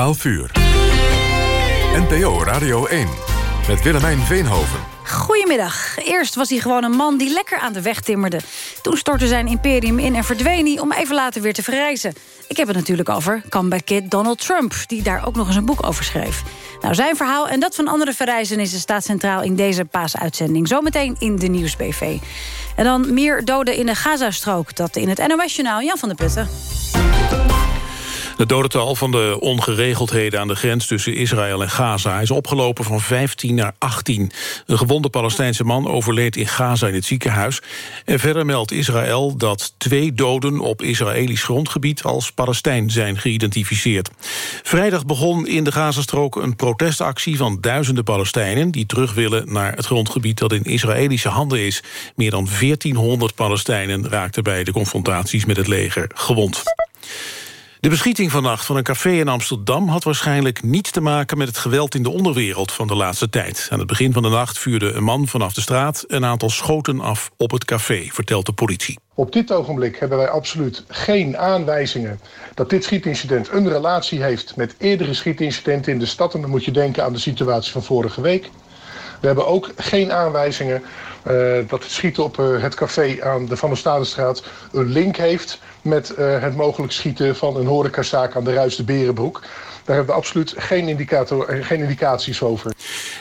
12 uur. NPO Radio 1 met Willemijn Veenhoven. Goedemiddag. Eerst was hij gewoon een man die lekker aan de weg timmerde. Toen stortte zijn imperium in en verdween hij om even later weer te verrijzen. Ik heb het natuurlijk over comeback kid Donald Trump... die daar ook nog eens een boek over schreef. Nou, zijn verhaal en dat van andere verrijzenissen staat centraal in deze paasuitzending. Zometeen in de Nieuwsbv. En dan meer doden in de Gazastrook. Dat in het NOS-journaal Jan van der Putten. Het dodental van de ongeregeldheden aan de grens tussen Israël en Gaza... is opgelopen van 15 naar 18. Een gewonde Palestijnse man overleed in Gaza in het ziekenhuis. En verder meldt Israël dat twee doden op Israëlisch grondgebied... als Palestijn zijn geïdentificeerd. Vrijdag begon in de Gazastrook een protestactie van duizenden Palestijnen... die terug willen naar het grondgebied dat in Israëlische handen is. Meer dan 1400 Palestijnen raakten bij de confrontaties met het leger gewond. De beschieting vannacht van een café in Amsterdam... had waarschijnlijk niets te maken met het geweld in de onderwereld van de laatste tijd. Aan het begin van de nacht vuurde een man vanaf de straat... een aantal schoten af op het café, vertelt de politie. Op dit ogenblik hebben wij absoluut geen aanwijzingen... dat dit schietincident een relatie heeft met eerdere schietincidenten in de stad. En dan moet je denken aan de situatie van vorige week. We hebben ook geen aanwijzingen uh, dat het schieten op uh, het café aan de Van der Stadenstraat... een link heeft met uh, het mogelijk schieten van een horecazaak aan de Ruis de Berenbroek. Daar hebben we absoluut geen, indicator, geen indicaties over.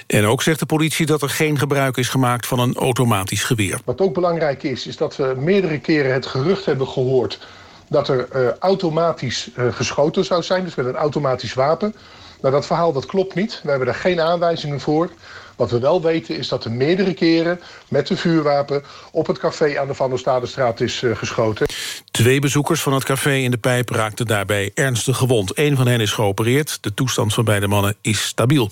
En ook zegt de politie dat er geen gebruik is gemaakt van een automatisch geweer. Wat ook belangrijk is, is dat we meerdere keren het gerucht hebben gehoord... dat er uh, automatisch uh, geschoten zou zijn, dus met een automatisch wapen. Nou, dat verhaal dat klopt niet. We hebben daar geen aanwijzingen voor. Wat we wel weten is dat er meerdere keren met een vuurwapen... op het café aan de Van der Stadestraat is uh, geschoten. Twee bezoekers van het café in de pijp raakten daarbij ernstig gewond. Eén van hen is geopereerd. De toestand van beide mannen is stabiel.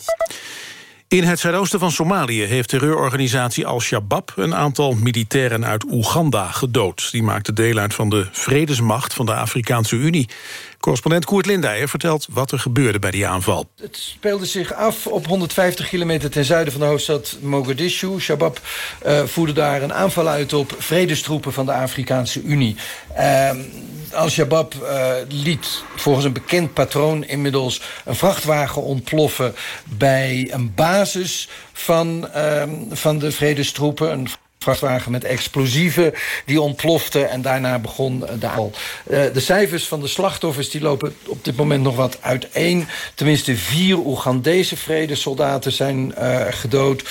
In het zuidoosten van Somalië heeft terreurorganisatie Al-Shabaab... een aantal militairen uit Oeganda gedood. Die maakten deel uit van de vredesmacht van de Afrikaanse Unie. Correspondent Koert Lindijer vertelt wat er gebeurde bij die aanval. Het speelde zich af op 150 kilometer ten zuiden van de hoofdstad Mogadishu. Shabab uh, voerde daar een aanval uit op vredestroepen van de Afrikaanse Unie. Uh, Al-Shabaab uh, liet volgens een bekend patroon inmiddels een vrachtwagen ontploffen bij een basis van, uh, van de vredestroepen. Met explosieven die ontplofte en daarna begon de aanval. Uh, de cijfers van de slachtoffers die lopen op dit moment nog wat uiteen. Tenminste vier Oegandese vredesoldaten zijn uh, gedood.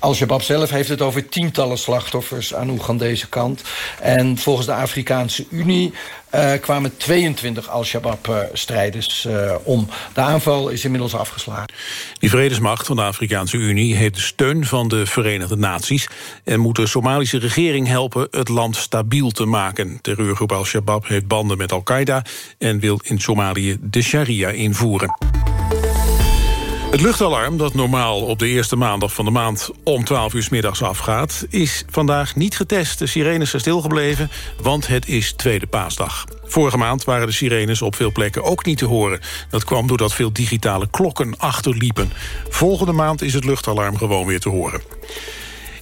Al-Shabaab zelf heeft het over tientallen slachtoffers aan Oegandese kant. En volgens de Afrikaanse Unie uh, kwamen 22 Al-Shabaab-strijders uh, om. De aanval is inmiddels afgeslagen. Die vredesmacht van de Afrikaanse Unie heeft de steun van de Verenigde Naties... en moet de Somalische regering helpen het land stabiel te maken. Terreurgroep Al-Shabaab heeft banden met Al-Qaeda... en wil in Somalië de sharia invoeren. Het luchtalarm, dat normaal op de eerste maandag van de maand om 12 uur middags afgaat, is vandaag niet getest. De sirenes zijn stilgebleven, want het is tweede paasdag. Vorige maand waren de sirenes op veel plekken ook niet te horen. Dat kwam doordat veel digitale klokken achterliepen. Volgende maand is het luchtalarm gewoon weer te horen.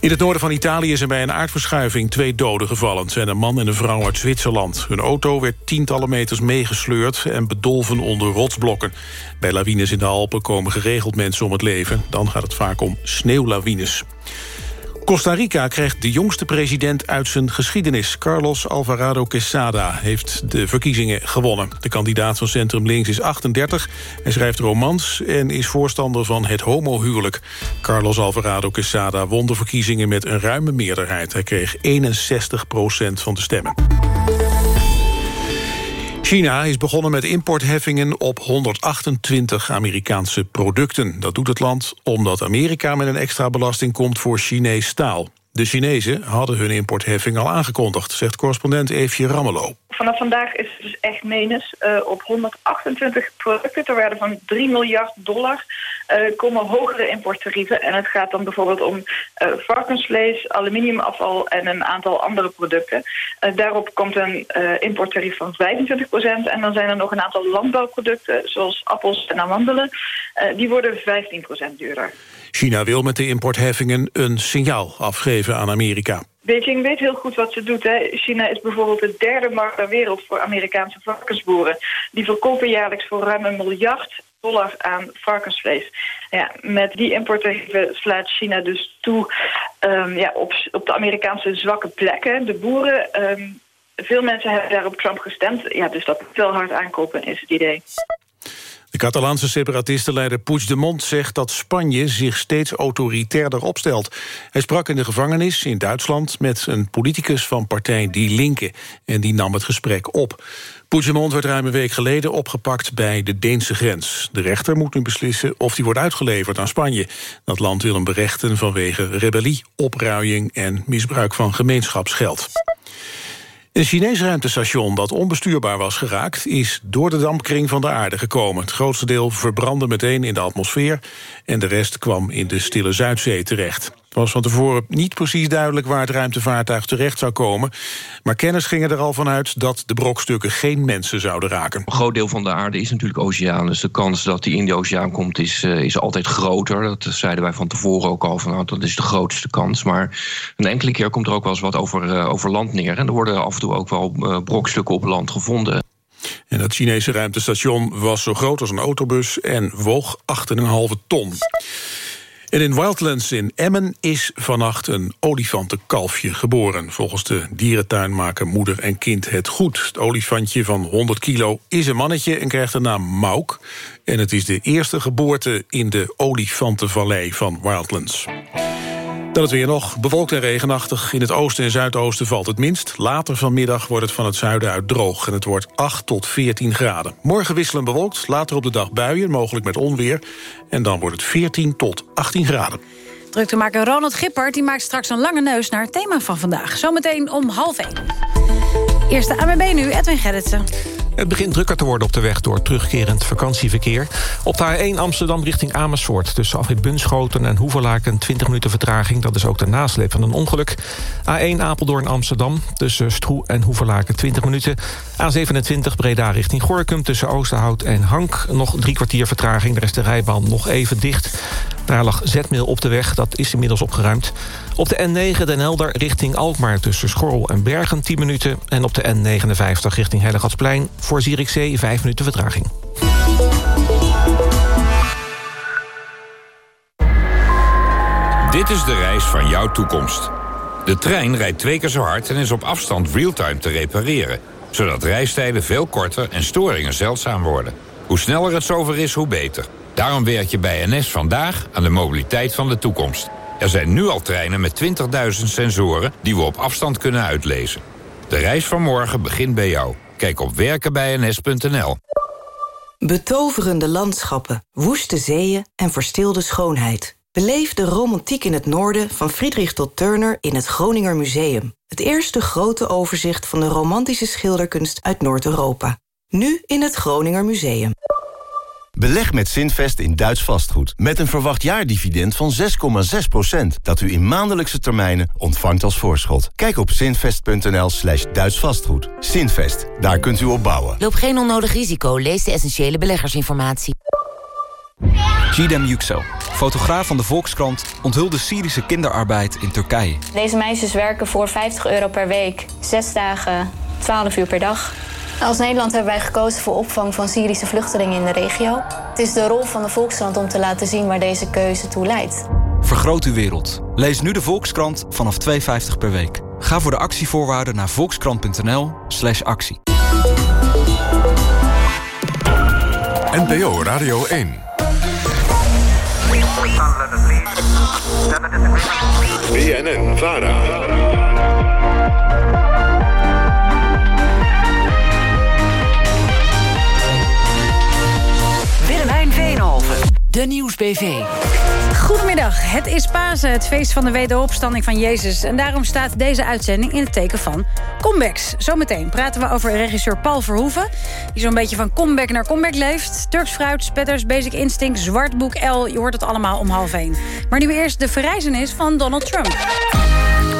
In het noorden van Italië zijn bij een aardverschuiving twee doden gevallen. Het zijn een man en een vrouw uit Zwitserland. Hun auto werd tientallen meters meegesleurd en bedolven onder rotsblokken. Bij lawines in de Alpen komen geregeld mensen om het leven. Dan gaat het vaak om sneeuwlawines. Costa Rica krijgt de jongste president uit zijn geschiedenis. Carlos Alvarado Quesada heeft de verkiezingen gewonnen. De kandidaat van Centrum Links is 38. Hij schrijft romans en is voorstander van het homohuwelijk. Carlos Alvarado Quesada won de verkiezingen met een ruime meerderheid. Hij kreeg 61% van de stemmen. China is begonnen met importheffingen op 128 Amerikaanse producten. Dat doet het land omdat Amerika met een extra belasting komt voor Chinees staal. De Chinezen hadden hun importheffing al aangekondigd, zegt correspondent Eefje Rammelo. Vanaf vandaag is het dus echt menens. Uh, op 128 producten ter waarde van 3 miljard dollar uh, komen hogere importtarieven. En het gaat dan bijvoorbeeld om uh, varkensvlees, aluminiumafval en een aantal andere producten. daarop komt een importtarief van 25% En dan zijn er nog een aantal landbouwproducten, zoals appels en amandelen. die worden 15% duurder. China wil met de importheffingen een signaal afgeven aan Amerika. Beijing weet heel goed wat ze doet. Hè. China is bijvoorbeeld de derde markt ter wereld voor Amerikaanse varkensboeren. Die verkopen jaarlijks voor ruim een miljard dollar aan varkensvlees. Ja, met die importtarieven slaat China dus toe um, ja, op, op de Amerikaanse zwakke plekken. De boeren, um, veel mensen hebben daar op Trump gestemd. Ja, dus dat hard aankopen is het idee. De Catalaanse separatistenleider Puigdemont zegt dat Spanje zich steeds autoritairder opstelt. Hij sprak in de gevangenis in Duitsland met een politicus van partij Die Linke en die nam het gesprek op. Puigdemont werd ruim een week geleden opgepakt bij de Deense grens. De rechter moet nu beslissen of hij wordt uitgeleverd aan Spanje. Dat land wil hem berechten vanwege rebellie, opruiing en misbruik van gemeenschapsgeld. Een Chinees ruimtestation dat onbestuurbaar was geraakt... is door de dampkring van de aarde gekomen. Het grootste deel verbrandde meteen in de atmosfeer... en de rest kwam in de Stille Zuidzee terecht. Het was van tevoren niet precies duidelijk waar het ruimtevaartuig terecht zou komen. Maar kenners gingen er al vanuit dat de brokstukken geen mensen zouden raken. Een groot deel van de aarde is natuurlijk oceaan. Dus de kans dat die in de oceaan komt is, uh, is altijd groter. Dat zeiden wij van tevoren ook al. Van, nou, dat is de grootste kans. Maar een enkele keer komt er ook wel eens wat over, uh, over land neer. En er worden af en toe ook wel uh, brokstukken op land gevonden. En dat Chinese ruimtestation was zo groot als een autobus... en woog 8,5 ton. En in Wildlands in Emmen is vannacht een olifantenkalfje geboren. Volgens de dierentuin maken moeder en kind het goed. Het olifantje van 100 kilo is een mannetje en krijgt de naam Mauk. En het is de eerste geboorte in de olifantenvallei van Wildlands. Dan het weer nog. Bewolkt en regenachtig. In het oosten en zuidoosten valt het minst. Later vanmiddag wordt het van het zuiden uit droog. En het wordt 8 tot 14 graden. Morgen wisselen bewolkt. Later op de dag buien, mogelijk met onweer. En dan wordt het 14 tot 18 graden. Druktemaker Ronald Gippert die maakt straks een lange neus naar het thema van vandaag. Zometeen om half 1. Eerste AMB nu, Edwin Gerritsen. Het begint drukker te worden op de weg door terugkerend vakantieverkeer. Op de A1 Amsterdam richting Amersfoort. Tussen afrit Bunschoten en Hoevelaken 20 minuten vertraging. Dat is ook de nasleep van een ongeluk. A1 Apeldoorn Amsterdam. Tussen Stroe en Hoevelaken 20 minuten. A27 Breda richting Gorkum. Tussen Oosterhout en Hank. Nog drie kwartier vertraging. De rest de rijbaan nog even dicht. Daar lag zetmeel op de weg. Dat is inmiddels opgeruimd. Op de N9 Den Helder richting Alkmaar tussen Schorrel en Bergen 10 minuten. En op de N59 richting Hellegatsplein voor Zierikzee 5 minuten vertraging. Dit is de reis van jouw toekomst. De trein rijdt twee keer zo hard en is op afstand realtime te repareren... zodat reistijden veel korter en storingen zeldzaam worden. Hoe sneller het zover is, hoe beter. Daarom werk je bij NS vandaag aan de mobiliteit van de toekomst. Er zijn nu al treinen met 20.000 sensoren die we op afstand kunnen uitlezen. De reis van morgen begint bij jou. Kijk op werkenbijns.nl. Betoverende landschappen, woeste zeeën en verstilde schoonheid. Beleef de romantiek in het noorden van Friedrich tot Turner in het Groninger Museum. Het eerste grote overzicht van de romantische schilderkunst uit Noord-Europa. Nu in het Groninger Museum. Beleg met Zinvest in Duits vastgoed. Met een verwacht jaardividend van 6,6%. Dat u in maandelijkse termijnen ontvangt als voorschot. Kijk op zinvest.nl slash Duits vastgoed. Zinvest, daar kunt u op bouwen. Loop geen onnodig risico. Lees de essentiële beleggersinformatie. Gidem Yüksel, fotograaf van de Volkskrant... onthulde Syrische kinderarbeid in Turkije. Deze meisjes werken voor 50 euro per week. Zes dagen, 12 uur per dag. Als Nederland hebben wij gekozen voor opvang van Syrische vluchtelingen in de regio. Het is de rol van de Volkskrant om te laten zien waar deze keuze toe leidt. Vergroot uw wereld. Lees nu de Volkskrant vanaf 2,50 per week. Ga voor de actievoorwaarden naar volkskrant.nl slash actie. NPO Radio 1. BNN Vara. De Nieuwsbv. Goedemiddag, het is Pasen, het feest van de wederopstanding van Jezus. En daarom staat deze uitzending in het teken van comebacks. Zometeen praten we over regisseur Paul Verhoeven... die zo'n beetje van comeback naar comeback leeft. Turks fruit, spetters, Basic Instinct, Zwartboek L... je hoort het allemaal om half één. Maar nu eerst de verrijzenis van Donald Trump.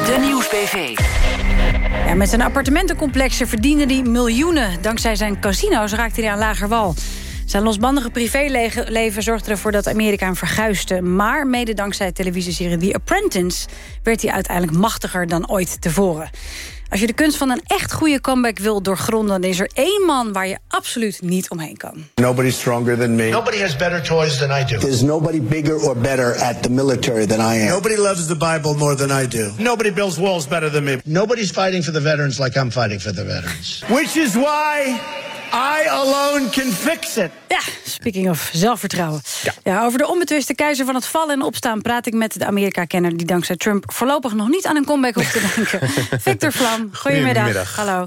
De Nieuwsbv. Ja, met zijn appartementencomplexen verdiende hij miljoenen. Dankzij zijn casino's raakte hij aan lager wal. Zijn losbandige privéleven zorgde ervoor dat Amerika hem verguisde. Maar mede dankzij de televisieserie The Apprentice... werd hij uiteindelijk machtiger dan ooit tevoren. Als je de kunst van een echt goede comeback wil doorgronden... dan is er één man waar je absoluut niet omheen kan. Nobody's stronger than me. Nobody has better toys than I do. There's nobody bigger or better at the military than I am. Nobody loves the Bible more than I do. Nobody builds walls better than me. Nobody's fighting for the veterans like I'm fighting for the veterans. Which is why I alone can fix it. Ja, speaking of zelfvertrouwen. Ja. over de onbetwiste keizer van het vallen en opstaan... praat ik met de Amerika-kenner die dankzij Trump... voorlopig nog niet aan een comeback hoeft te denken. Victor Vlam, goedemiddag. Goedemiddag. Hallo.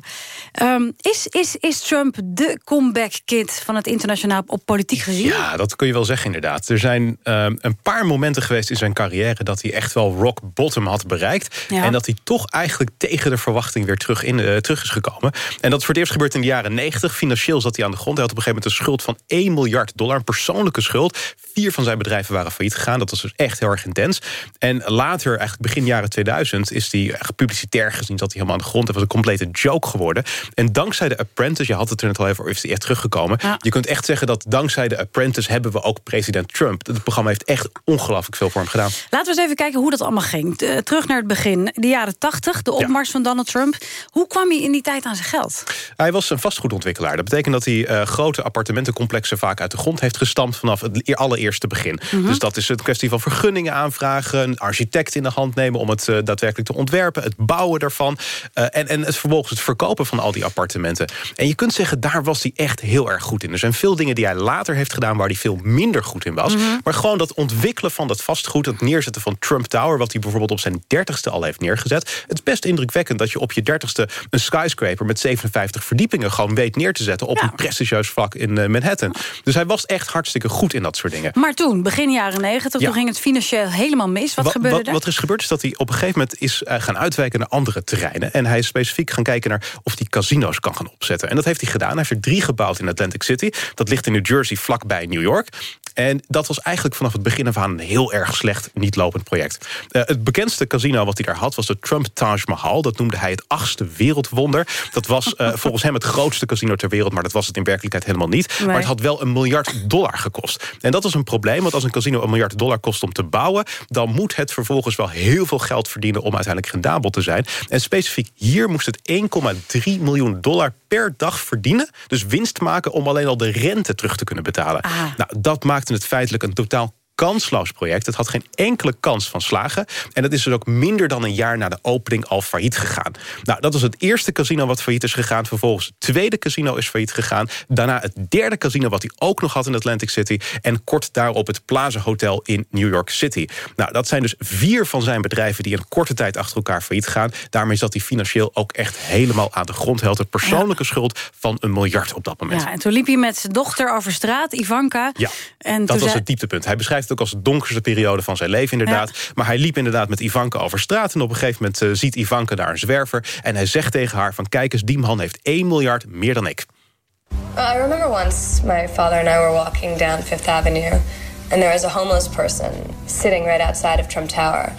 Ehm, is, is, is Trump de comeback-kid van het internationaal op politiek gezien? Ja, dat kun je wel zeggen inderdaad. Er zijn um, een paar momenten geweest in zijn carrière... dat hij echt wel rock bottom had bereikt. Ja. En dat hij toch eigenlijk tegen de verwachting weer terug, in, uh, terug is gekomen. En dat is voor het eerst gebeurd in de jaren 90. Financieel zat hij aan de grond. Hij had op een gegeven moment een schuld van 1 miljard dollar. Een persoonlijke schuld. Vier van zijn bedrijven waren failliet gegaan. Dat was dus echt heel erg intens. En later, eigenlijk begin jaren 2000... is hij echt publicitair gezien dat hij helemaal aan de grond... Dat was een complete joke geworden. En dankzij de Apprentice, je had het er net al even... is hij echt teruggekomen. Ja. Je kunt echt zeggen dat dankzij de Apprentice... hebben we ook president Trump. Het programma heeft echt ongelooflijk veel voor hem gedaan. Laten we eens even kijken hoe dat allemaal ging. Eh, terug naar het begin. De jaren 80, de opmars van Donald Trump. Hoe kwam hij in die tijd aan zijn geld? Hij was een vastgoedontwikkelaar. Dat betekent dat hij eh, grote appartementencomplexen vaak uit de grond heeft gestampt vanaf het e- allereerste begin. Mhm. Dus dat is een kwestie van vergunningen aanvragen, een architect in de hand nemen om het eh, daadwerkelijk te ontwerpen, het bouwen daarvan en, en het vervolgens het verkopen van al die appartementen. En je kunt zeggen, daar was hij echt heel erg goed in. Er zijn veel dingen die hij later heeft gedaan waar hij veel minder goed in was. Mhm. Maar gewoon dat ontwikkelen van dat vastgoed, het neerzetten van Trump Tower, wat hij bijvoorbeeld op zijn dertigste al heeft neergezet. Het is best indrukwekkend dat je op je dertigste een skyscraper met 57 verdiepingen gewoon weet neer te zetten op een prestigieus vlak in eh, Manhattan. Dus hij was echt hartstikke goed in dat soort dingen. Maar toen, begin jaren 90, Ja. toen ging het financieel helemaal mis. Wat, gebeurde wat, er? wat er is gebeurd is dat hij op een gegeven moment is eh, gaan uitwijken naar andere terreinen. En hij is specifiek gaan kijken naar of hij casino's kan gaan opzetten. En dat heeft hij gedaan. Hij heeft er drie gebouwd in Atlantic City. Dat ligt in New Jersey vlakbij New York. En dat was eigenlijk vanaf het begin af aan een heel erg slecht niet lopend project. Eh, het bekendste casino wat hij daar had was de Trump Taj Mahal. Dat noemde hij het achtste wereldwonder. Dat was eh, volgens hem het grootste casino ter wereld, maar dat was het in werkelijkheid helemaal niet. Nee. Maar het had wel een miljard dollar gekost. En dat was een probleem, want als een casino een miljard dollar kost om te bouwen... dan moet het vervolgens wel heel veel geld verdienen om uiteindelijk rendabel te zijn. En specifiek hier moest het 1,3 miljoen dollar per dag verdienen. Dus winst maken om alleen al de rente terug te kunnen betalen. Nou, dat maakte het feitelijk een totaal kansloos project. Het had geen enkele kans van slagen. En dat is dus ook minder dan een jaar na de opening al failliet gegaan. Nou, dat was het eerste casino wat failliet is gegaan. Vervolgens het tweede casino is failliet gegaan. Daarna het derde casino wat hij ook nog had in Atlantic City. En kort daarop het Plaza Hotel in New York City. Nou, dat zijn dus vier van zijn bedrijven die in korte tijd achter elkaar failliet gaan. Daarmee zat hij financieel ook echt helemaal aan de grond. Had een persoonlijke schuld van een miljard op dat moment. Ja, en toen liep hij met zijn dochter over straat, Ivanka. Ja, en dat was zei- het dieptepunt. Hij beschrijft ook als de donkerste periode van zijn leven inderdaad. Maar hij liep inderdaad met Ivanka over straat... en op een gegeven moment eh, ziet Ivanka daar een zwerver... en hij zegt tegen haar van kijk eens, die man heeft 1 miljard meer dan ik. Uh, I remember once my father and I were walking down Fifth Avenue, and there was a homeless person sitting right outside of Trump Tower.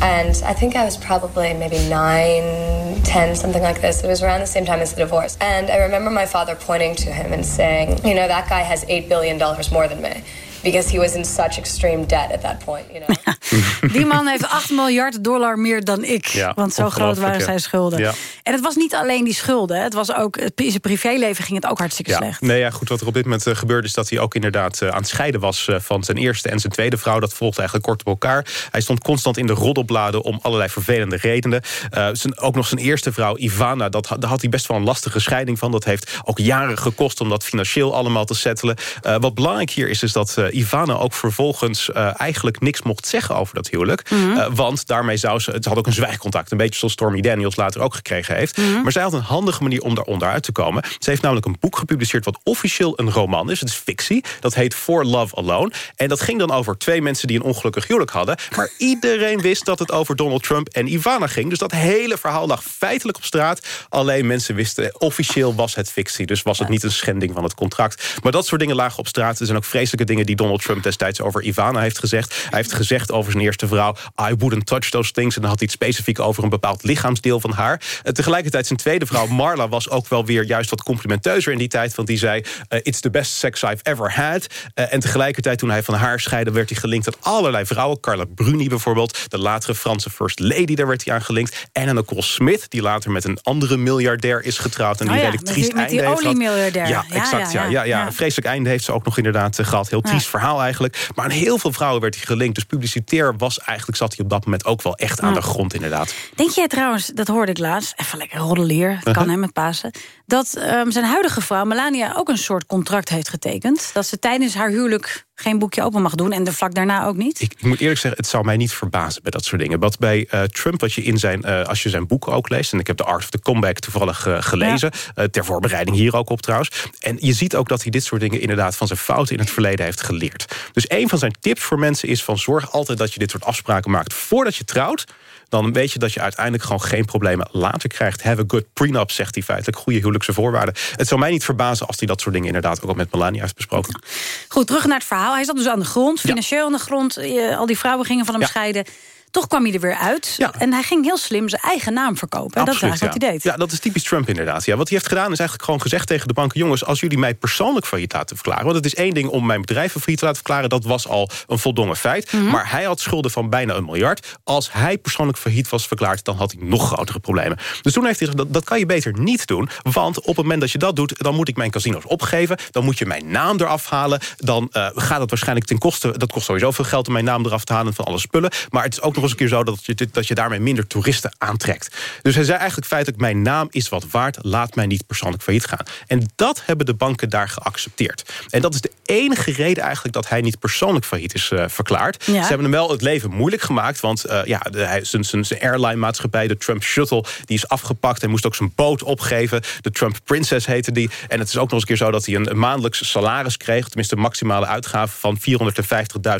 And I think I was probably maybe nine, ten, something like this. It was around the same time as the divorce. And I remember my father pointing to him and saying, You know, that guy has $8 billion more than me. Because he was in such extreme debt at that point, you know. Die man heeft 8 miljard dollar meer dan ik. Ja, want zo groot waren zijn schulden. Ja. En het was niet alleen die schulden. Het was ook, in zijn privéleven ging het ook hartstikke Ja, slecht. nee, ja, goed. Wat er op dit moment eh, gebeurde is dat hij ook inderdaad eh, aan het scheiden was eh, van zijn eerste en zijn tweede vrouw. Dat volgde eigenlijk kort op elkaar. Hij stond constant in de roddelbladen om allerlei vervelende redenen. Eh, zijn, ook nog zijn eerste vrouw, Ivana, dat, had- daar had hij best wel een lastige scheiding van. Dat heeft ook jaren gekost om dat financieel allemaal te settelen. Eh, wat belangrijk hier is, is dat Ivana ook vervolgens eh, eigenlijk niks mocht zeggen over dat huwelijk. Mhm. Eh, want daarmee zou ze, het had ook een zwijgcontact. Een beetje zoals Stormy Daniels later ook gekregen heeft. Mhm. Maar zij had een handige manier om daar onderuit te komen. Ze heeft namelijk een boek gepubliceerd wat officieel een roman is. Het is fictie. Dat heet For Love Alone. En dat ging dan over twee mensen die een ongelukkig huwelijk hadden. Maar iedereen wist dat het over Donald Trump en Ivana ging. Dus dat hele verhaal lag feitelijk op straat. Alleen mensen wisten, officieel was het fictie. Dus was het niet een schending van het contract. Maar dat soort dingen lagen op straat. Er zijn ook vreselijke dingen die Donald Trump destijds over Ivana heeft gezegd. Hij heeft gezegd over zijn eerste vrouw... I wouldn't touch those things. En dan had hij het specifiek over een bepaald lichaamsdeel van haar. Uh, tegelijkertijd zijn tweede vrouw Marla was ook wel weer juist wat complimenteuzer in die tijd. Want die zei, uh, it's the best sex I've ever had. Uh, en tegelijkertijd toen hij van haar scheidde... werd hij gelinkt aan allerlei vrouwen. Carla Bruni bijvoorbeeld, de latere Franse first lady... daar werd hij aan gelinkt. En aan Nicole Smith, die later met een andere miljardair is getrouwd. En die oh ja, redelijk met die, met die oliemiljardair. Ja, exact. Ja, ja, ja, Een vreselijk einde heeft ze ook nog inderdaad gehad. Heel triest verhaal eigenlijk. Maar aan heel veel vrouwen werd hij gelinkt. Dus publicitair was eigenlijk, zat hij op dat moment ook wel echt aan de grond inderdaad. Denk jij trouwens, dat hoorde ik laatst, even lekker roddelier, dat kan hem met Pasen... dat um, zijn huidige vrouw, Melania, ook een soort contract heeft getekend... dat ze tijdens haar huwelijk geen boekje open mag doen... en de vlak daarna ook niet? Ik, ik moet eerlijk zeggen, het zou mij niet verbazen bij dat soort dingen. Wat bij uh, Trump, wat je in zijn, uh, als je zijn boeken ook leest... en ik heb The Art of the Comeback toevallig uh, gelezen... Ja. ter voorbereiding hier ook op trouwens. En je ziet ook dat hij dit soort dingen inderdaad... van zijn fouten in het verleden heeft geleerd. Dus een van zijn tips voor mensen is van... zorg altijd dat je dit soort afspraken maakt voordat je trouwt dan weet je dat je uiteindelijk gewoon geen problemen later krijgt. Have a good prenup, zegt hij feitelijk. Goede huwelijkse voorwaarden. Het zou mij niet verbazen als hij dat soort dingen inderdaad ook al met Melania heeft besproken. Goed, terug naar het verhaal. Hij zat dus aan de grond, financieel aan de grond. Al die vrouwen gingen van hem ja. scheiden. Toch kwam hij er weer uit. Ja. En hij ging heel slim zijn eigen naam verkopen. En dat is eigenlijk ja. wat hij deed. Ja, dat is typisch Trump inderdaad. Ja, wat hij heeft gedaan is eigenlijk gewoon gezegd tegen de banken... jongens, als jullie mij persoonlijk failliet laten verklaren... want het is één ding om mijn bedrijf failliet te laten verklaren... dat was al een voldongen feit. Mm -hmm. Maar hij had schulden van bijna een miljard. Als hij persoonlijk failliet was verklaard... dan had hij nog grotere problemen. Dus toen heeft hij gezegd, dat, dat kan je beter niet doen. Want op het moment dat je dat doet... dan moet ik mijn casino's opgeven. Dan moet je mijn naam eraf halen. Dan uh, gaat het waarschijnlijk ten koste... dat kost sowieso veel geld om mijn naam eraf te halen... van alle spullen. Maar het is ook nog eens een keer zo... dat je dat je daarmee minder toeristen aantrekt. Dus hij zei eigenlijk feitelijk... mijn naam is wat waard, laat mij niet persoonlijk failliet gaan. En dat hebben de banken daar geaccepteerd. En dat is de enige reden eigenlijk dat hij niet persoonlijk failliet is uh, verklaard. Ja. Ze hebben hem wel het leven moeilijk gemaakt... want uh, ja, de, zijn, zijn, zijn airline-maatschappij, de Trump Shuttle... die is afgepakt en moest ook zijn boot opgeven. De Trump Princess heette die. En het is ook nog eens een keer zo dat hij een, een maandelijks salaris kreeg... tenminste een maximale uitgave van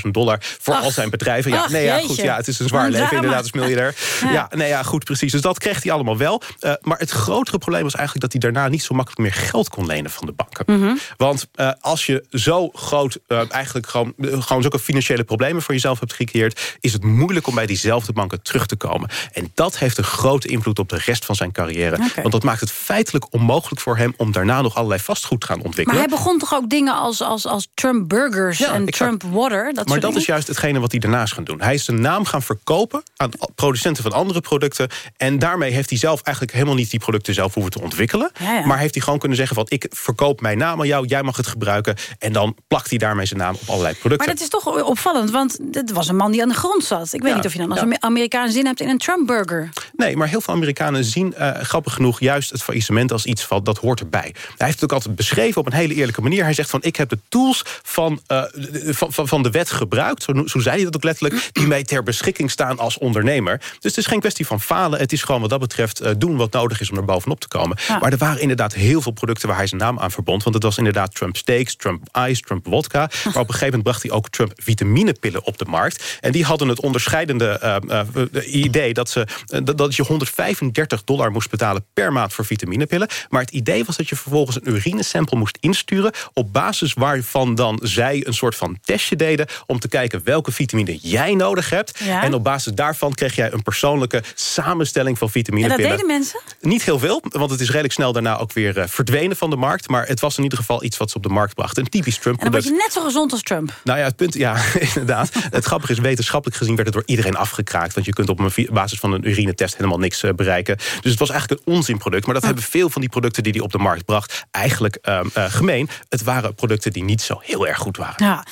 450.000 dollar... voor Ach. al zijn bedrijven. Ja, Ach, nee, ja, jeetje. goed, ja, het is een zwaar leven inderdaad als miljardair. Ja. Ja. nee, ja, goed, precies. Dus dat kreeg hij allemaal wel. Uh, maar het grotere probleem was eigenlijk dat hij daarna niet zo makkelijk meer geld kon lenen van de banken. Mhm. Want uh, als je zo groot, uh, eigenlijk gewoon, gewoon zulke financiële problemen voor jezelf hebt gecreëerd, is het moeilijk om bij diezelfde banken terug te komen. En dat heeft een grote invloed op de rest van zijn carrière. Want dat maakt het feitelijk onmogelijk voor hem om daarna nog allerlei vastgoed te gaan Maar ontwikkelen. hij begon toch ook dingen als, als, als Trump Burgers Ja, en exact. Trump Water? Dat maar dat is juist hetgene wat hij daarnaast gaat doen. Hij is zijn naam gaan verkopen aan producenten van andere producten. En daarmee heeft hij zelf eigenlijk helemaal niet die producten zelf hoeven te ontwikkelen. Ja, ja. Maar heeft hij gewoon kunnen zeggen van ik verkoop mijn naam aan jou, jij mag het gebruiken. En dan plakt hij daarmee zijn naam op allerlei producten. Maar dat is toch opvallend, want het was een man die aan de grond zat. Ik weet Ja, niet of je dan als. Amerikaan zin hebt in een Trump Burger. Nee, maar heel veel Amerikanen zien uh, grappig genoeg juist het faillissement als iets van dat hoort erbij. Hij heeft het ook altijd beschreven op een hele eerlijke manier. Hij zegt van ik heb de tools van, uh, van, van, van de wet gebruikt, zo, zo zei hij dat ook letterlijk, die mij ter beschikking staan als ondernemer. Dus het is geen kwestie van falen. Het is gewoon wat dat betreft uh, doen wat nodig is om er bovenop te komen. Ja. Maar er waren inderdaad heel veel producten waar hij zijn naam aan verbond. Want het was inderdaad Trump Steaks, Trump Ice, Trump Vodka. Maar op een gegeven moment bracht hij ook Trump vitaminepillen op de markt. En die hadden het onderscheidende uh, uh, idee dat, ze, uh, dat je 135 dollar moest betalen per maand voor vitaminepillen. Maar het idee was dat je vervolgens een urinesample moest insturen... op basis waarvan dan zij een soort van testje deden... om te kijken welke vitamine jij nodig hebt. Ja. En op basis daarvan kreeg jij een persoonlijke samenstelling van En vitaminepillen. dat deden mensen? Niet heel veel, want het is redelijk snel daarna ook weer uh, verdwenen van de markt. Maar het was in ieder geval iets wat ze op de markt brachten. Een typisch En dan word je net zo gezond als Trump. Nou ja, het punt, ja, inderdaad. Het grappige is, wetenschappelijk gezien werd het door iedereen afgekraakt. Want je kunt op een basis van een urinetest helemaal niks uh, bereiken. Dus het was eigenlijk een onzinproduct. Maar dat hebben veel van die producten die hij op de markt bracht eigenlijk um, uh, gemeen. Het waren producten die niet zo heel erg goed waren. Ja.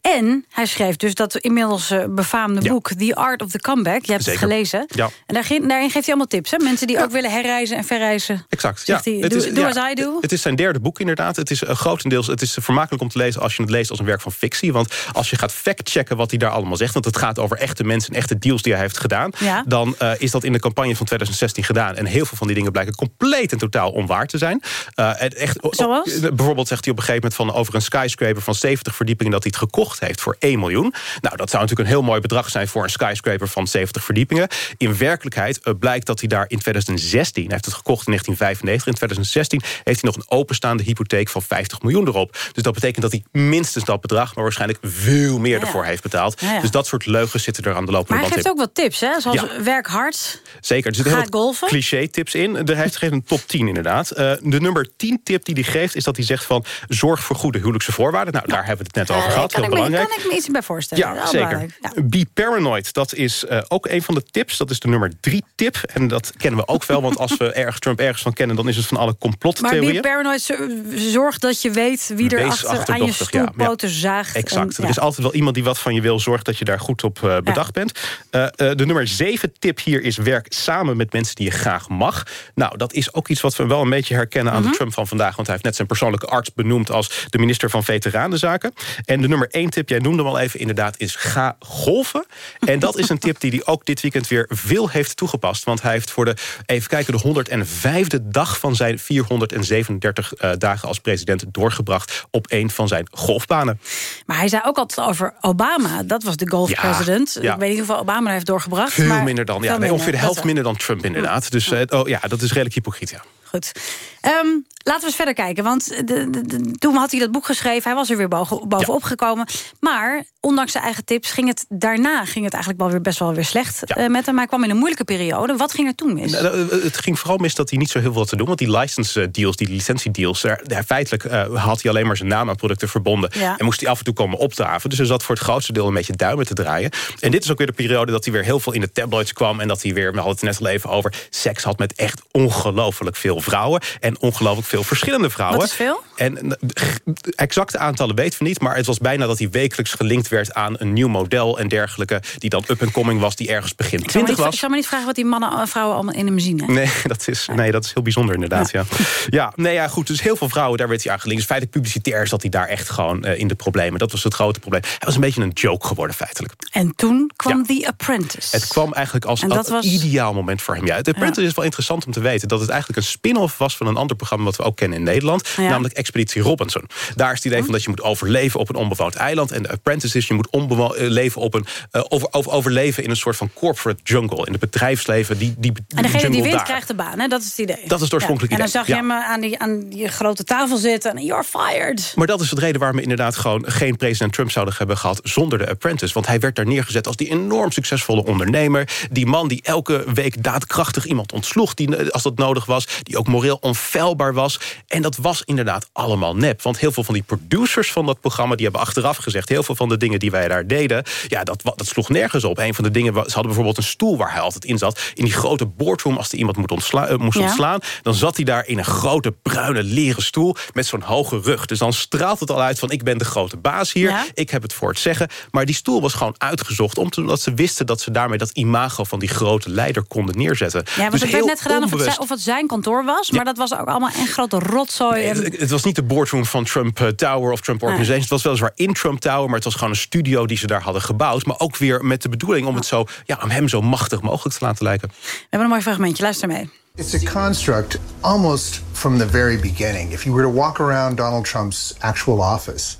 En hij schreef dus dat inmiddels uh, befaamde Ja. boek... The Art of the Comeback, je hebt Zeker. het gelezen. Ja. En daarin, daarin geeft hij allemaal tips, hè? Mensen die ook willen herreizen en verreizen. Exact. Zegt ja. hij, Het is- doe ja, as I do. Het is zijn derde boek inderdaad. Het is uh, grotendeels het is vermakelijk om te lezen als je het leest als een werk van fictie. Want als je gaat factchecken wat hij daar allemaal zegt... want het gaat over echte mensen en echte deals die hij heeft gedaan... Dan uh, is dat in de campagne van 2016 gedaan. En heel veel van die dingen blijken compleet en totaal onwaar te zijn. Uh, echt, Zoals? bijvoorbeeld zegt hij op een gegeven moment van over een skyscraper van 70 verdiepingen... dat hij het gekocht heeft voor 1 miljoen. Nou, dat zou natuurlijk een heel mooi bedrag zijn voor een skyscraper van 70 verdiepingen. In werkelijkheid uh, blijkt dat hij daar in 2016, hij heeft het gekocht in 1995, in 2016 heeft hij nog een openstaande hypotheek van 50 miljoen erop. Dus dat betekent dat hij minstens dat bedrag, maar waarschijnlijk veel meer Ja. ervoor heeft betaald. Ja, ja. Dus dat soort leugens zitten er aan de lopende Maar hij band geeft in. ook wat tips, hè? Zoals Ja. werk hard. Zeker, er zitten heel wat golfen? cliché-tips in. Er heeft gegeven een top 10 inderdaad. Eh, de nummer 10 tip die hij geeft is dat hij zegt van... zorg voor goede huwelijkse voorwaarden. Nou, daar hebben we het net over Eh, gehad, heel belangrijk. kan ik me iets bij voorstellen. Ja, zeker. Ja. Be paranoid, dat is eh, ook een van de tips. Dat is de nummer drie tip. En dat kennen we ook wel, want als we erg Trump ergens van kennen... dan is het van alle Maar complottheorieën. be paranoid, zorg dat je weet wie er achter aan je stoelpoten ja. zaagt. Exact. En, Er is altijd wel iemand die wat van je wil. Zorg dat je daar goed op eh, bedacht bent. Eh, de nummer zeven tip hier is werk samen met mensen die je graag mag. Nou, dat is ook iets wat we wel een beetje herkennen aan Mhm. de Trump van vandaag. Want hij heeft net zijn persoonlijke arts benoemd als de minister van Veteranenzaken. En de nummer één tip, jij noemde hem al even inderdaad, is ga golven. En dat is een tip die hij ook dit weekend weer veel heeft toegepast. Want hij heeft voor de, even kijken, de 105e dag van zijn 437 eh, dagen als president doorgebracht op een van zijn golfbanen. Maar hij zei ook altijd over Obama. Dat was de golf Ja, president. ja. Ik weet niet hoeveel Obama heeft doorgebracht. Veel maar minder dan, ja, nee, ongeveer de helft minder dan Trump inderdaad. Dus eh, oh, ja, dat is redelijk hypocriet, ja. Goed. Ehm, laten we eens verder kijken. Want de, de- de- toen had hij dat boek geschreven. Hij was er weer boven, bovenop gekomen. Maar ondanks zijn eigen tips ging het daarna ging het eigenlijk wel weer best wel weer slecht eh, met hem. Hij kwam in een moeilijke periode. Wat ging er toen mis? Nou, eh, Het ging vooral mis dat hij niet zo heel veel te doen. Want die license eh, deals, die licentiedeals... daar, daar feitelijk eh, had hij alleen maar zijn naam aan producten verbonden. Ja. En moest hij af en toe komen opdraven. Dus hij zat voor het grootste deel een beetje duimen te draaien. En dit is ook weer de periode dat hij weer heel veel in de tabloids kwam... en dat hij weer, we hadden het net al even over... seks had met echt ongelooflijk veel vrouwen. En ongelooflijk veel verschillende vrouwen. Wat is veel? En eh, exacte aantallen weten we niet... maar het was bijna dat hij wekelijks gelinkt werd aan een nieuw model... en dergelijke, die dan up-and-coming was... die ergens begin ik, zal me 20 niet, was. ik zal me niet vragen wat die mannen en vrouwen allemaal in hem zien. Hè? Nee dat, is, nee, dat is heel bijzonder inderdaad. Ja. Ja. nee, ja, goed. Dus heel veel vrouwen, daar werd hij aan gelinkt. Dus feitelijk publicitair zat hij daar echt gewoon eh, in de problemen. Dat was het grote probleem. Hij was een beetje een joke geworden feitelijk. En toen kwam The Apprentice. Het kwam eigenlijk als een was- ideaal moment voor hem. Ja, het Apprentice is wel interessant om te weten... dat het eigenlijk een spin-off was van een ander programma... wat we ook kennen in Nederland, Ja. namelijk Expeditie Robinson. Daar is het idee van dat je moet overleven op een onbewoond eiland... en de Apprentice is je moet eh, leven op een, eh, over, over, overleven in een soort van corporate jungle. In het bedrijfsleven, die, die En degene die wint daar. krijgt de baan, hè? dat is het idee. Dat is het oorspronkelijke ja. En dan idee, zag je hem eh, aan die, aan die grote tafel zitten en you're fired. Maar dat is de reden waarom we inderdaad gewoon geen president Trump zouden hebben gehad zonder de Apprentice. Want hij werd daar neergezet als die enorm succesvolle ondernemer. Die man die elke week daadkrachtig iemand ontsloeg die, als dat nodig was. Die ook moreel onfeilbaar was. En dat was inderdaad allemaal nep. Want heel veel van die producers van dat programma... die hebben achteraf gezegd... heel veel van de dingen die wij daar deden... ja, dat, dat sloeg nergens op. Een van de dingen, ze hadden bijvoorbeeld een stoel waar hij altijd in zat. In die grote boardroom, als er iemand moet ontsla- eh, moest Ja. ontslaan... dan zat hij daar in een grote bruine leren stoel... met zo'n hoge rug. Dus dan straalt het al uit van ik ben de grote baas hier. Ja. Ik heb het voor het zeggen. Maar die stoel was gewoon uitgezocht... omdat ze wisten dat ze daarmee dat imago van die grote leider konden neerzetten. Ja, want dus het werd net gedaan of het, zijn, of het zijn kantoor was. Maar dat was ook allemaal een grote rotzooi. en- Het, het was niet de boardroom van Trump eh, Tower of Trump Organization. Het was weliswaar in Trump Tower, maar het was gewoon een studio die ze daar hadden gebouwd. Maar ook weer met de bedoeling om, het zo, ja, om hem zo machtig mogelijk te laten lijken. We hebben een mooi fragmentje, luister mee. It's a construct almost from the very beginning. If you were to walk around Donald Trump's actual office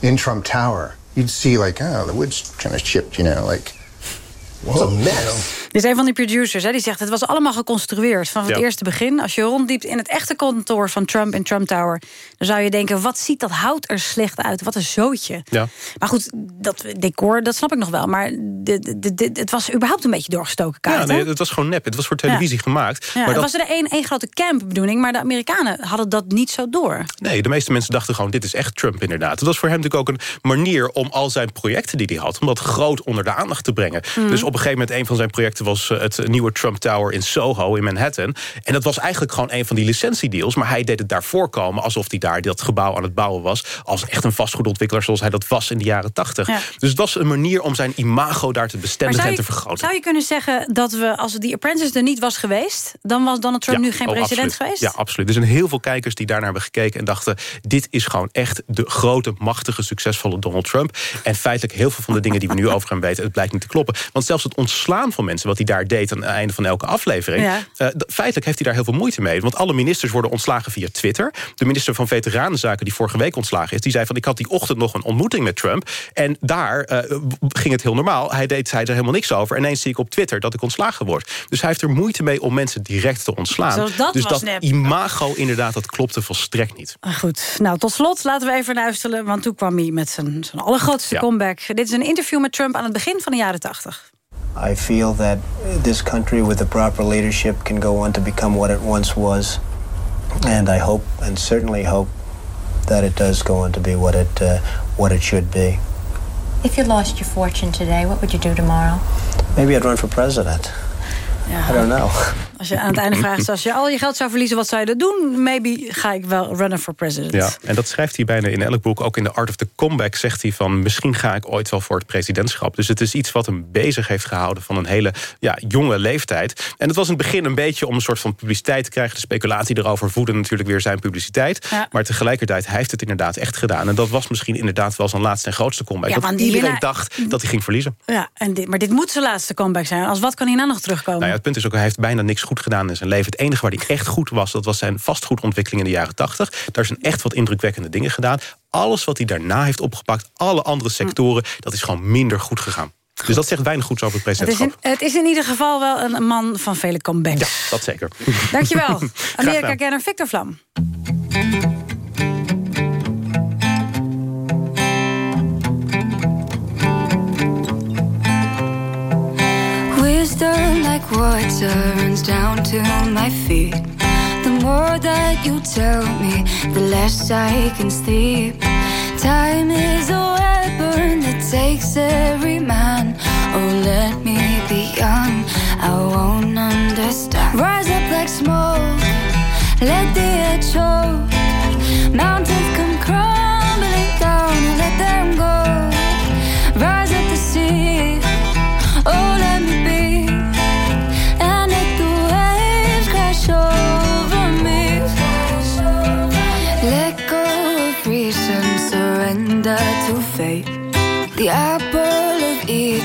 in Trump Tower, you'd see like, oh, the wood's kind of chipped, you know, like. It's a mess. Dit is een van die producers, hè, die zegt... het was allemaal geconstrueerd vanaf het eerste begin. Als je ronddiept in het echte kantoor van Trump in Trump Tower... dan zou je denken, wat ziet dat hout er slecht uit? Wat een zootje. Ja. Maar goed, dat decor, dat snap ik nog wel. Maar de, de, de- het was überhaupt een beetje doorgestoken kaart, Ja, nee, hè? het was gewoon nep. Het was voor televisie gemaakt. Ja, maar het dat, was er één één grote campbedoeling... maar de Amerikanen hadden dat niet zo door. Nee, de meeste mensen dachten gewoon, dit is echt Trump inderdaad. Het was voor hem natuurlijk ook een manier om al zijn projecten die hij had... om dat groot onder de aandacht te brengen. Mhm. Dus op een gegeven moment, een van zijn projecten... was eh, het nieuwe Trump Tower in Soho in Manhattan. En dat was eigenlijk gewoon een van die licentiedeals... maar hij deed het daar voorkomen alsof hij daar dat gebouw aan het bouwen was... als echt een vastgoedontwikkelaar zoals hij dat was in de jaren tachtig. Ja. Dus het was een manier om zijn imago daar te bestendigen en te vergroten. zou je kunnen zeggen dat we, als die Apprentice er niet was geweest... dan was Donald Trump Ja, nu geen oh, president absoluut. geweest? Ja, absoluut. Er zijn heel veel kijkers die daarnaar hebben gekeken... en dachten, dit is gewoon echt de grote, machtige, succesvolle Donald Trump. En feitelijk heel veel van de dingen die we nu over hem weten... het blijkt niet te kloppen. Want zelfs het ontslaan van mensen... wat hij daar deed... aan het einde van elke aflevering. Ja. Eh, feitelijk heeft hij daar heel veel moeite mee. Want alle ministers worden ontslagen via Twitter. De minister van Veteranenzaken, die vorige week ontslagen is... die zei van, ik had die ochtend nog een ontmoeting met Trump... en daar eh, ging het heel normaal. Hij deed zei er helemaal niks over. En ineens zie ik op Twitter dat ik ontslagen word. Dus hij heeft er moeite mee om mensen direct te ontslaan. Zoals dat dus was dat nep. imago inderdaad, dat klopte volstrekt niet. Ah, Goed, nou tot slot laten we even luisteren... want toen kwam hij met zijn, zijn allergrootste Ja. comeback. Dit is een interview met Trump aan het begin van de jaren 80. I feel that this country, with the proper leadership, can go on to become what it once was. And I hope, and certainly hope, that it does go on to be what it, uh, what it should be. If you lost your fortune today, what would you do tomorrow? Maybe I'd run for president. I don't know. Als je aan het einde vraagt, als je al je geld zou verliezen... wat zou je dan doen? Maybe ga ik wel runner for president. Ja, en dat schrijft hij bijna in elk boek. Ook in The Art of the Comeback zegt hij van... misschien ga ik ooit wel voor het presidentschap. Dus het is iets wat hem bezig heeft gehouden... van een hele ja, jonge leeftijd. En het was in het begin een beetje om een soort van publiciteit te krijgen. De speculatie erover voedde natuurlijk weer zijn publiciteit. Ja. Maar tegelijkertijd, hij heeft het inderdaad echt gedaan. En dat was misschien inderdaad wel zijn laatste en grootste comeback. Ja, dat want die iedereen winnaar- dacht dat hij ging verliezen. Ja, en dit, maar dit moet zijn laatste comeback zijn. Als wat kan hij nou nog terugkomen? Nou ja, het punt is ook, hij heeft bijna niks goed gedaan in zijn leven. Het enige waar hij echt goed was, dat was zijn vastgoedontwikkeling in de jaren 80. Daar zijn echt wat indrukwekkende dingen gedaan. Alles wat hij daarna heeft opgepakt, alle andere sectoren... dat is gewoon minder goed gegaan. Dus dat zegt weinig goeds over het het, is presidentschap. in, het is in ieder geval wel een man van vele comebacks. Ja, dat zeker. Dankjewel. Amerika-kenner Victor Vlam. Wisdom like water runs down to my feet. The more that you tell me, the less I can sleep. Time is a weapon that takes every man. Oh, let me be young, I won't understand. Rise up like smoke, let the air choke. Mountains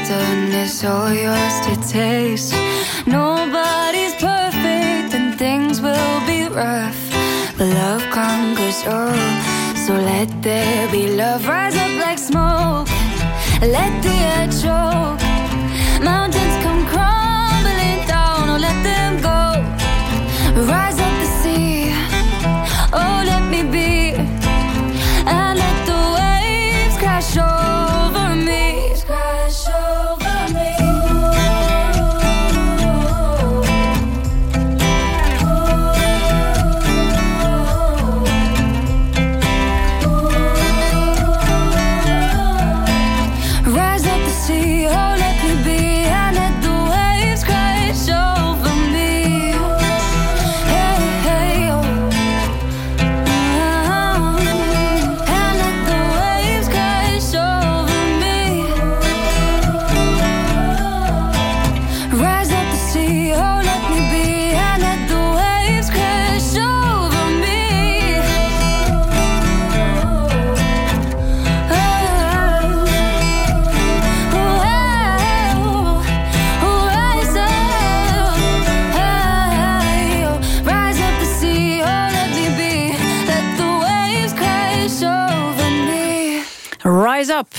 Eden is all yours to taste. Nobody's perfect, and things will be rough, but love conquers all. So let there be love. Rise up like smoke, let the air choke. Mountains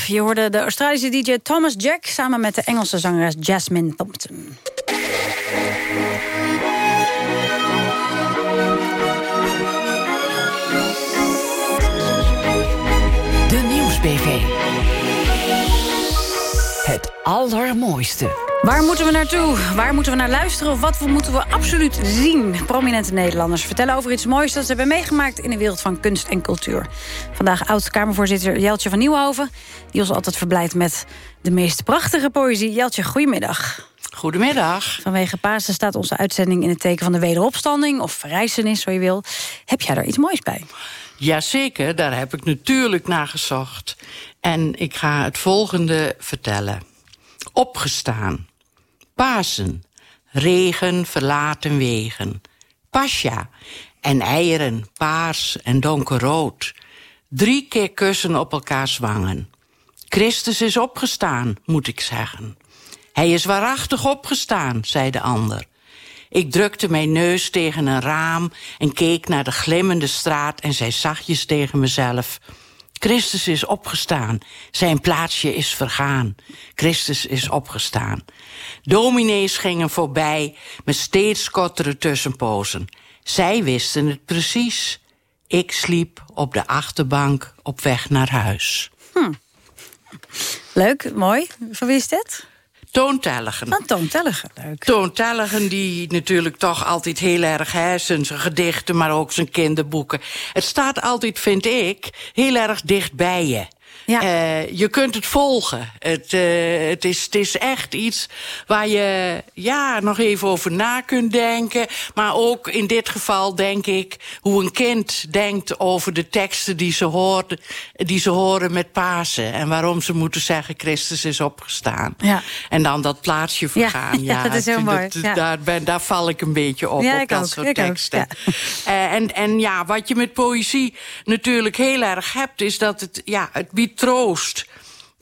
Je hoorde de Australische DJ Thomas Jack... samen met de Engelse zangeres Jasmine Thompson. De Nieuwsbv. Het allermooiste. Waar moeten we naartoe? Waar moeten we naar luisteren? Of wat moeten we absoluut zien? Prominente Nederlanders vertellen over iets moois... dat ze hebben meegemaakt in de wereld van kunst en cultuur. Vandaag oud-Kamervoorzitter Jeltje van Nieuwhoven... die ons altijd verblijdt met de meest prachtige poëzie. Jeltje, goedemiddag. Goedemiddag. Vanwege Pasen staat onze uitzending in het teken van de wederopstanding... of verrijzenis, zo je wil. Heb jij daar iets moois bij? Jazeker, daar heb ik natuurlijk naar gezocht. En ik ga het volgende vertellen. Opgestaan. Pasen. Regen, verlaten wegen. Pasja. En eieren, paars en donkerrood. Drie keer kussen op elkaars wangen. Christus is opgestaan, moet ik zeggen. Hij is waarachtig opgestaan, zei de ander. Ik drukte mijn neus tegen een raam en keek naar de glimmende straat... en zei zachtjes tegen mezelf... Christus is opgestaan, zijn plaatsje is vergaan. Christus is opgestaan. Dominees gingen voorbij met steeds kortere tussenpozen. Zij wisten het precies. Ik sliep op de achterbank op weg naar huis. Hm. Leuk, mooi. Van wie is dit? Toontelligen. Van Toontelligen, leuk. Toontelligen die natuurlijk toch altijd heel erg... Hè, zijn, zijn gedichten, maar ook zijn kinderboeken. Het staat altijd, vind ik, heel erg dicht bij je. Ja. Uh, je kunt het volgen. Het, uh, het, is, het is echt iets waar je ja, nog even over na kunt denken. Maar ook in dit geval denk ik hoe een kind denkt over de teksten die ze, hoort, die ze horen met Pasen. En waarom ze moeten zeggen Christus is opgestaan. Ja. En dan dat plaatsje vergaan. Ja, ja dat is heel mooi. Ja. daar, ben, daar val ik een beetje op, ja, op dat ook, soort ik teksten. Ook. Uh, en, en ja, wat je met poëzie natuurlijk heel erg hebt... is dat het, ja, het biedt troost.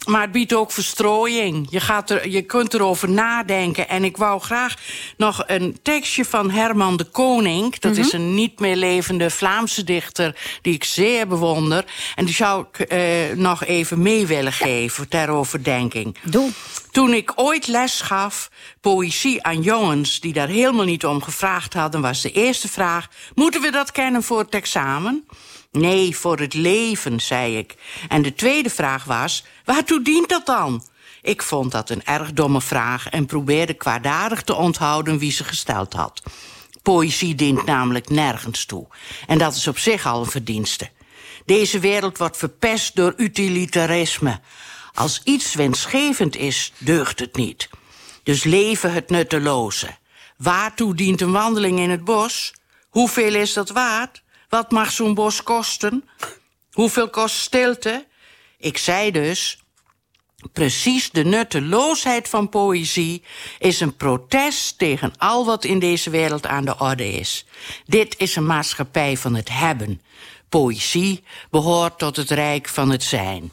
Maar het biedt ook verstrooiing. Je, gaat er, je kunt erover nadenken. En ik wou graag nog een tekstje van Herman de Koning. Dat mm -hmm. is een niet meer levende Vlaamse dichter... die ik zeer bewonder. En die zou ik uh, nog even mee willen geven ter overdenking. Doe. Toen ik ooit les gaf, poëzie aan jongens... die daar helemaal niet om gevraagd hadden... was de eerste vraag, moeten we dat kennen voor het examen? Nee, voor het leven, zei ik. En de tweede vraag was, waartoe dient dat dan? Ik vond dat een erg domme vraag... en probeerde kwaadaardig te onthouden wie ze gesteld had. Poëzie dient namelijk nergens toe. En dat is op zich al een verdienste. Deze wereld wordt verpest door utilitarisme. Als iets winstgevend is, deugt het niet. Dus leven het nutteloze. Waartoe dient een wandeling in het bos? Hoeveel is dat waard? Wat mag zo'n bos kosten? Hoeveel kost stilte? Ik zei dus... Precies de nutteloosheid van poëzie is een protest tegen al wat in deze wereld aan de orde is. Dit is een maatschappij van het hebben. Poëzie behoort tot het rijk van het zijn.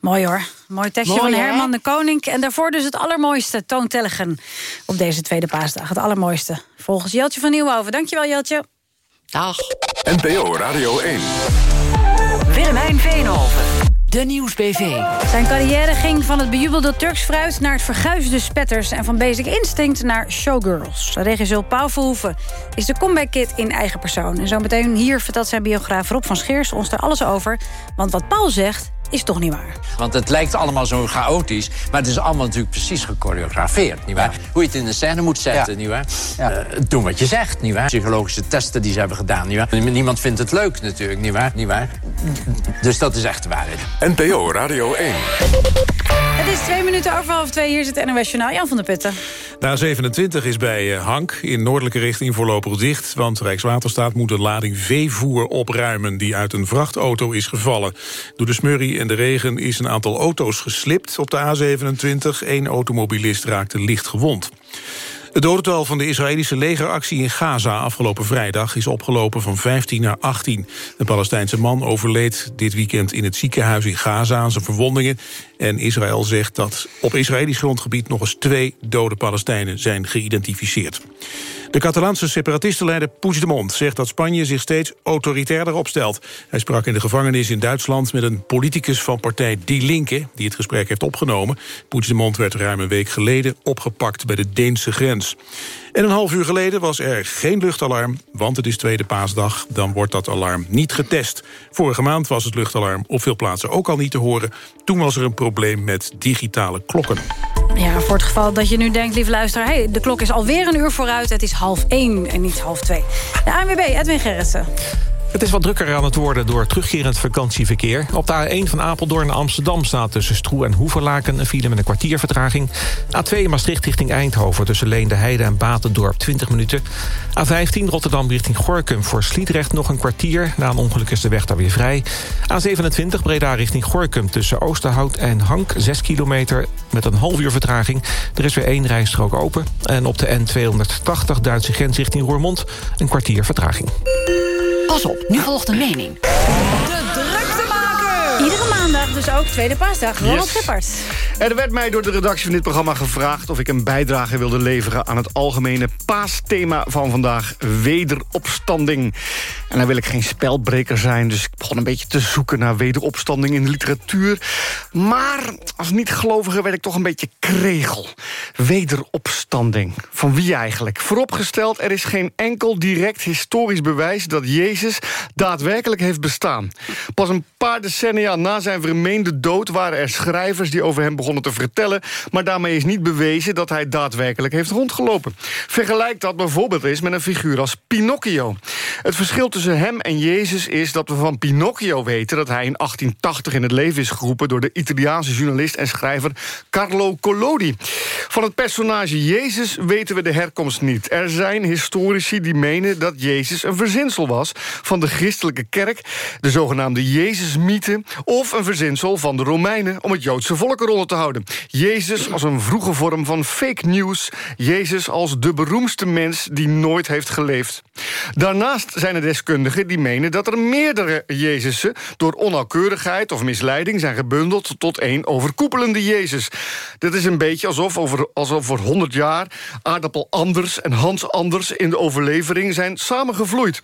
Mooi hoor. Mooi tekstje Mooi, van hè? Herman de Koning. En daarvoor dus het allermooiste, toontelligen op deze tweede paasdag. Het allermooiste. Volgens Jeltje van Nieuwhoven. Dankjewel Jeltje. Dag. NPO Radio 1. Willemijn Veenhoven. De Nieuwsbv. Zijn carrière ging van het bejubelde Turks fruit naar het verguisde spetters... en van Basic Instinct naar Showgirls. Regisseur Paul Verhoeven is de comeback kid in eigen persoon. En zometeen hier vertelt zijn biograaf Rob van Scheers ons daar alles over. Want wat Paul zegt, is toch niet waar. Want het lijkt allemaal zo chaotisch, maar het is allemaal natuurlijk precies gechoreografeerd, nietwaar? Ja. Hoe je het in de scène moet zetten, ja. nietwaar? Ja. Uh, doen wat je zegt, nietwaar? Psychologische testen die ze hebben gedaan, nietwaar? Niemand vindt het leuk natuurlijk, nietwaar? nietwaar? Dus dat is echt de waarheid. NPO Radio 1. Het is twee minuten over half twee. Hier is het NOS Journaal. Jan van der Putten. De A27 is bij Hank in noordelijke richting voorlopig dicht... want Rijkswaterstaat moet een lading veevoer opruimen... die uit een vrachtauto is gevallen. Door de smurrie en de regen is een aantal auto's geslipt op de A27. Eén automobilist raakte licht gewond. Het dodental van de Israëlische legeractie in Gaza afgelopen vrijdag is opgelopen van 15 naar 18. De Palestijnse man overleed dit weekend in het ziekenhuis in Gaza aan zijn verwondingen. En Israël zegt dat op Israëlisch grondgebied nog eens twee dode Palestijnen zijn geïdentificeerd. De Catalaanse separatistenleider Puigdemont zegt dat Spanje zich steeds autoritairder opstelt. Hij sprak in de gevangenis in Duitsland met een politicus van partij Die Linke... die het gesprek heeft opgenomen. Puigdemont werd ruim een week geleden opgepakt bij de Deense grens. En een half uur geleden was er geen luchtalarm, want het is tweede paasdag. Dan wordt dat alarm niet getest. Vorige maand was het luchtalarm op veel plaatsen ook al niet te horen. Toen was er een probleem met digitale klokken. Ja, voor het geval dat je nu denkt, lieve luisteraar... Hey, de klok is alweer een uur vooruit, het is half één en niet half twee. De ANWB, Edwin Gerritsen. Het is wat drukker aan het worden door terugkerend vakantieverkeer. Op de A1 van Apeldoorn naar Amsterdam staat tussen Stroe en Hoeverlaken... een file met een kwartier vertraging. A2 Maastricht richting Eindhoven tussen Leende Heide en Batendorp 20 minuten. A15 Rotterdam richting Gorkum voor Sliedrecht nog een kwartier. Na een ongeluk is de weg daar weer vrij. A27 Breda richting Gorkum tussen Oosterhout en Hank 6 kilometer met een half uur vertraging. Er is weer één rijstrook open. En op de N280 Duitse grens richting Roermond een kwartier vertraging. Pas op, nu volgt een mening. De druktemaker! Iedere maandag dus ook tweede paasdag. Ronald Yes. Gippert. Er werd mij door de redactie van dit programma gevraagd... of ik een bijdrage wilde leveren aan het algemene paasthema van vandaag... wederopstanding. En dan wil ik geen spelbreker zijn... dus ik begon een beetje te zoeken naar wederopstanding in de literatuur. Maar als niet-gelovige werd ik toch een beetje kregel. Wederopstanding. Van wie eigenlijk? Vooropgesteld, er is geen enkel direct historisch bewijs... dat Jezus daadwerkelijk heeft bestaan. Pas een paar decennia na zijn vermeende dood... waren er schrijvers die over hem begonnen te vertellen... maar daarmee is niet bewezen dat hij daadwerkelijk heeft rondgelopen. Vergelijk dat bijvoorbeeld eens met een figuur als Pinocchio. Het verschil tussen hem en Jezus is dat we van Pinocchio weten... dat hij in 1880 in het leven is geroepen... door de Italiaanse journalist en schrijver Carlo Collodi. Van het personage Jezus weten we de herkomst niet. Er zijn historici die menen dat Jezus een verzinsel was... van de christelijke kerk, de zogenaamde Jezusmythe... of een verzinsel van de Romeinen om het Joodse volk eronder te houden. Jezus als een vroege vorm van fake news. Jezus als de beroemdste mens die nooit heeft geleefd. Daarnaast zijn er deskundigen die menen dat er meerdere Jezussen... door onnauwkeurigheid of misleiding zijn gebundeld tot één overkoepelende Jezus. Dit is een beetje alsof over, alsof voor 100 jaar aardappel Anders en Hans Anders... in de overlevering zijn samengevloeid.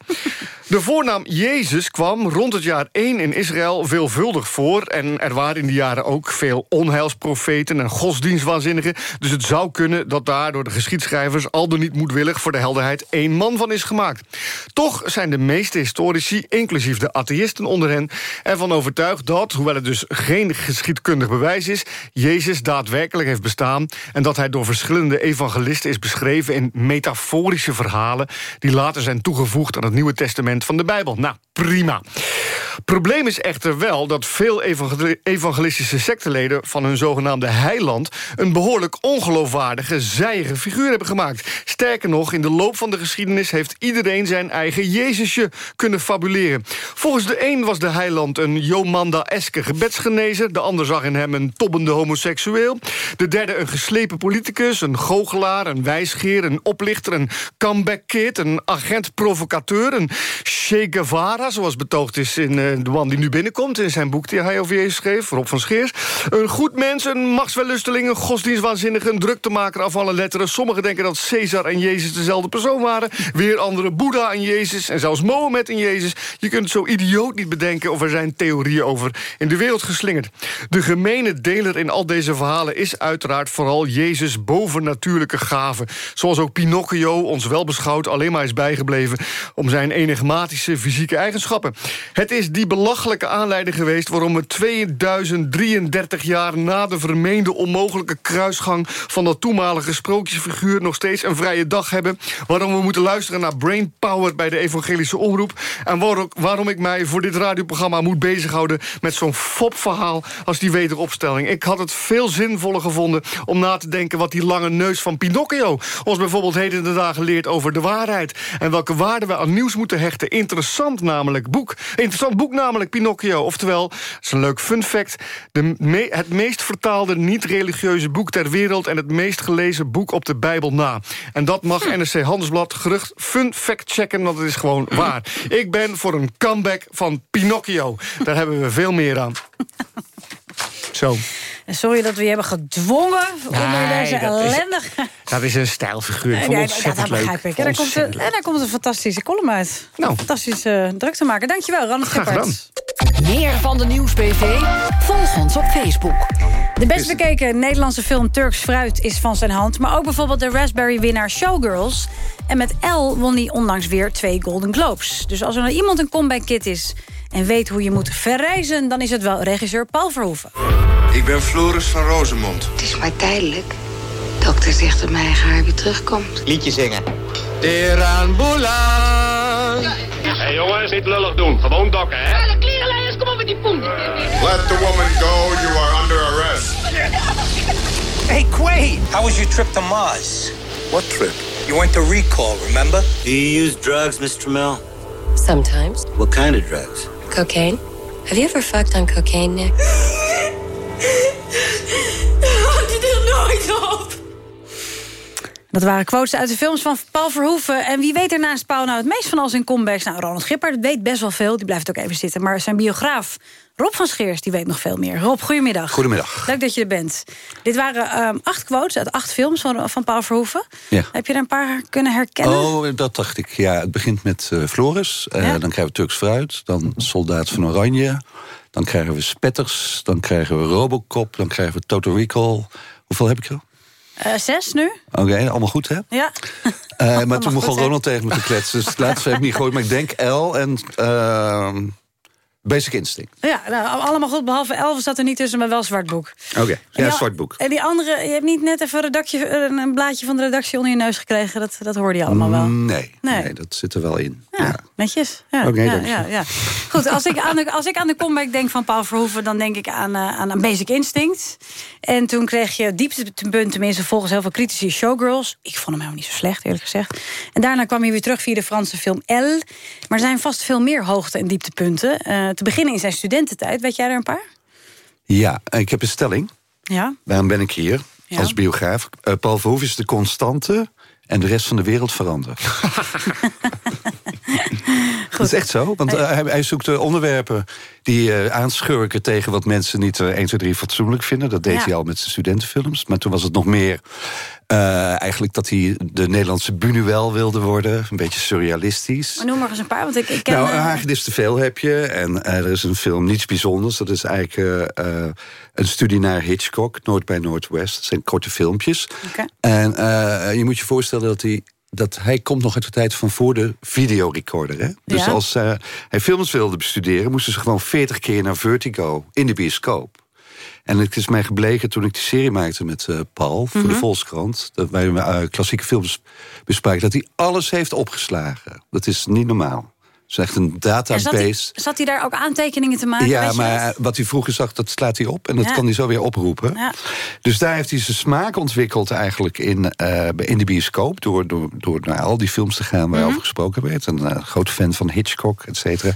De voornaam Jezus kwam rond het jaar 1 in Israël veelvuldig voor... en er waren in die jaren ook veel onheilsprofeten en godsdienstwaanzinnigen... dus het zou kunnen dat daar door de geschiedschrijvers... al dan niet moedwillig voor de helderheid één man van is gemaakt. Toch zijn de meeste historici, inclusief de atheïsten onder hen... ervan overtuigd dat, hoewel het dus geen geschiedkundig bewijs is... Jezus daadwerkelijk heeft bestaan... en dat hij door verschillende evangelisten is beschreven... in metaforische verhalen die later zijn toegevoegd... aan het Nieuwe Testament van de Bijbel. Nou, prima. Probleem is echter wel dat veel evangel- evangelistische secteleden... van hun zogenaamde heiland... een behoorlijk ongeloofwaardige, zijige figuur hebben gemaakt. Sterker nog, in de loop van de geschiedenis... heeft iedereen zijn eigen Jezusje kunnen fabuleren. Volgens de een was de heiland een Jomanda-eske gebedsgenezer... de ander zag in hem een tobbende homoseksueel... de derde een geslepen politicus, een goochelaar, een wijsgeer... een oplichter, een comeback-kid, een agent-provocateur... een Che Guevara, zoals betoogd is in eh, de man die nu binnenkomt... in zijn boek die hij over Schreef, Rob van Scheers. Een goed mens, een machtswellusteling, een godsdienstwaanzinnige... een druktemaker af alle letteren. Sommigen denken dat Caesar en Jezus dezelfde persoon waren. Weer anderen Boeddha en Jezus en zelfs Mohammed en Jezus. Je kunt het zo idioot niet bedenken of er zijn theorieën over in de wereld geslingerd. De gemene deler in al deze verhalen is uiteraard vooral Jezus' bovennatuurlijke gaven. Zoals ook Pinocchio ons wel beschouwd alleen maar is bijgebleven... om zijn enigmatische fysieke eigenschappen. Het is die belachelijke aanleiding geweest... waarom we 2033 jaar na de vermeende onmogelijke kruisgang... van dat toenmalige sprookjesfiguur nog steeds een vrije dag hebben. Waarom we moeten luisteren naar Brainpower bij de evangelische omroep. En waarom, ik mij voor dit radioprogramma moet bezighouden... met zo'n fopverhaal als die wederopstelling. Ik had het veel zinvoller gevonden om na te denken... wat die lange neus van Pinocchio ons bijvoorbeeld heden de dagen leert over de waarheid. En welke waarde we aan nieuws moeten hechten. Interessant namelijk boek. Interessant boek namelijk Pinocchio. Oftewel, dat is een fun fact... De me- het meest vertaalde niet-religieuze boek ter wereld... en het meest gelezen boek op de Bijbel na. En dat mag NRC Handelsblad gerucht fun fact checken... want het is gewoon waar. Ik ben voor een comeback van Pinocchio. Daar hebben we veel meer aan. Zo. En sorry dat we je hebben gedwongen onder deze dat is- ellendige... Dat is een stijlfiguur. Ik vond Ja, ontzettend dat leuk. begrijp ik. En daar, komt een, en daar komt een fantastische column uit. Nou. Fantastisch eh, druk te maken. Dankjewel, Ran Graag Gippert. Meer van de Nieuwsbv? Volg ons op Facebook. De best bekeken Nederlandse film Turks Fruit is van zijn hand. Maar ook bijvoorbeeld de Raspberry-winnaar Showgirls. En met L won hij onlangs weer twee Golden Globes. Dus als er nou iemand een comeback kid is... en weet hoe je moet verrijzen... dan is het wel regisseur Paul Verhoeven. Ik ben Floris van Rosemond. Het is maar tijdelijk. Dokter zegt dat mijn eigen haar weer terugkomt. Liedje zingen. Teranbulan. Hé hey jongens, niet lullig doen. Gewoon dokken, hè? Alle klerenlijers, kom op met die poen. Let the woman go. You are under arrest. Hey, Quaid, how was your trip to Mars? What trip? You went to recall, remember? Do you use drugs, Mr. Mill? Sometimes. What kind of drugs? Cocaine. Have you ever fucked on cocaine, Nick? Houd er nooit op. Dat waren quotes uit de films van Paul Verhoeven. En wie weet er naast Paul nou het meest van al zijn comebacks? Nou, Ronald Gippert weet best wel veel. Die blijft ook even zitten. Maar zijn biograaf Rob van Scheers, die weet nog veel meer. Rob, goedemiddag. Goedemiddag. Leuk dat je er bent. Dit waren ehm, acht quotes uit acht films van, van Paul Verhoeven. Ja. Heb je er een paar kunnen herkennen? Oh, dat dacht ik. Ja, het begint met eh, Floris. Eh, Dan krijgen we Turks fruit. Dan Soldaat van Oranje. Dan krijgen we Spetters. Dan krijgen we Robocop. Dan krijgen we Total Recall. Hoeveel heb ik er? Eh, zes nu? Oké, allemaal goed, hè? Ja. Maar toen begon? Ronald tegen me te kletsen. Dus het laatste heb ik niet gehoord. Maar ik denk L en ehm, Basic Instinct. Ja, nou, allemaal goed. Behalve elf zat er niet tussen, maar wel zwart boek. Oké, ja, die- zwart boek. En die andere, je hebt niet net even een, redactje, een blaadje van de redactie onder je neus gekregen. Dat, dat hoorde je allemaal wel. Nee, Nee. nee. dat zit er wel in. Ja, netjes. Ja, Oké, ja, ja, ja. Goed, als ik, aan de, als ik aan de comeback denk van Paul Verhoeven... dan denk ik aan, eh, aan Basic Instinct. En toen kreeg je dieptepunt, tenminste volgens heel veel critici... Showgirls. Ik vond hem helemaal niet zo slecht, eerlijk gezegd. En daarna kwam je weer terug via de Franse film Elle. Maar er zijn vast veel meer hoogte- en dieptepunten. Eh, te beginnen in zijn studententijd. Weet jij er een paar? Ja, ik heb een stelling. Ja. Waarom ben ik hier Ja. als biograaf? Eh, Paul Verhoeven is de constante en de rest van de wereld verandert. Dat is echt zo, want eh, hij, hij zoekt eh, onderwerpen die eh, aanschurken tegen wat mensen niet eh 1, 2, 3 fatsoenlijk vinden. Dat deed Ja. hij al met zijn studentenfilms. Maar toen was het nog meer eigenlijk dat hij de Nederlandse Bunuel wilde worden. Een beetje surrealistisch. Maar noem maar eens een paar, want ik, ik ken... Nou, Hagedis te veel heb je. En er is een film Niets Bijzonders. Dat is eigenlijk een studie naar Hitchcock. Noord bij Noordwest. Dat zijn korte filmpjes. En je moet je voorstellen dat hij... Dat hij komt nog uit de tijd van voor de videorecorder. Hè? Dus als eh, hij films wilde bestuderen... moesten ze gewoon 40 keer naar Vertigo in de bioscoop. En het is mij gebleken toen ik die serie maakte met eh, Paul... voor de Mhm. Volkskrant, dat wij eh, klassieke films bespraken... dat hij alles heeft opgeslagen. Dat is niet normaal. Het is echt een database. zat hij daar ook aantekeningen te maken? Ja, maar dat? wat hij vroeger zag, dat slaat hij op. En dat Ja. kan hij zo weer oproepen. Ja. Dus daar heeft hij zijn smaak ontwikkeld eigenlijk in, eh, in de bioscoop. Door, door, door naar al die films te gaan waarover Mhm. gesproken werd. Een eh, grote fan van Hitchcock, et cetera.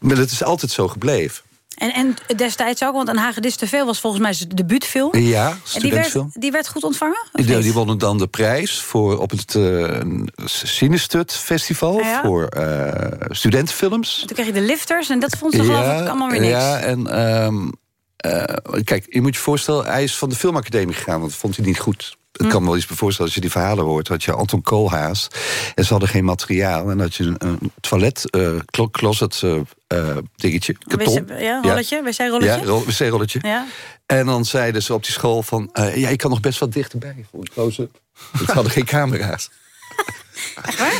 Maar het is altijd zo gebleven. En, en destijds ook, want Een Hagedis te veel was volgens mij zijn debuutfilm. Ja, en die werd, die werd goed ontvangen? Die, die wonnen dan de prijs voor op het uh, Cinestut Festival Ah, ja? voor eh, studentenfilms. Toen kreeg je de lifters en dat vond ze geloof ik allemaal weer niks. Ja, en ehm, eh, kijk, je moet je voorstellen, hij is van de filmacademie gegaan, want dat vond hij niet goed. Ik Hm. kan me wel iets voorstellen als je die verhalen hoort. Had je Anton Koolhaas en ze hadden geen materiaal. En had je een, een toilet, eh, closet eh, eh, dingetje, karton. WC ja, rolletje, wc-rolletje. Ja, rol- wc-rolletje. Ja. En dan zeiden ze op die school van... eh, ja, ik kan nog best wat dichterbij voor een close-up. Ze hadden geen camera's.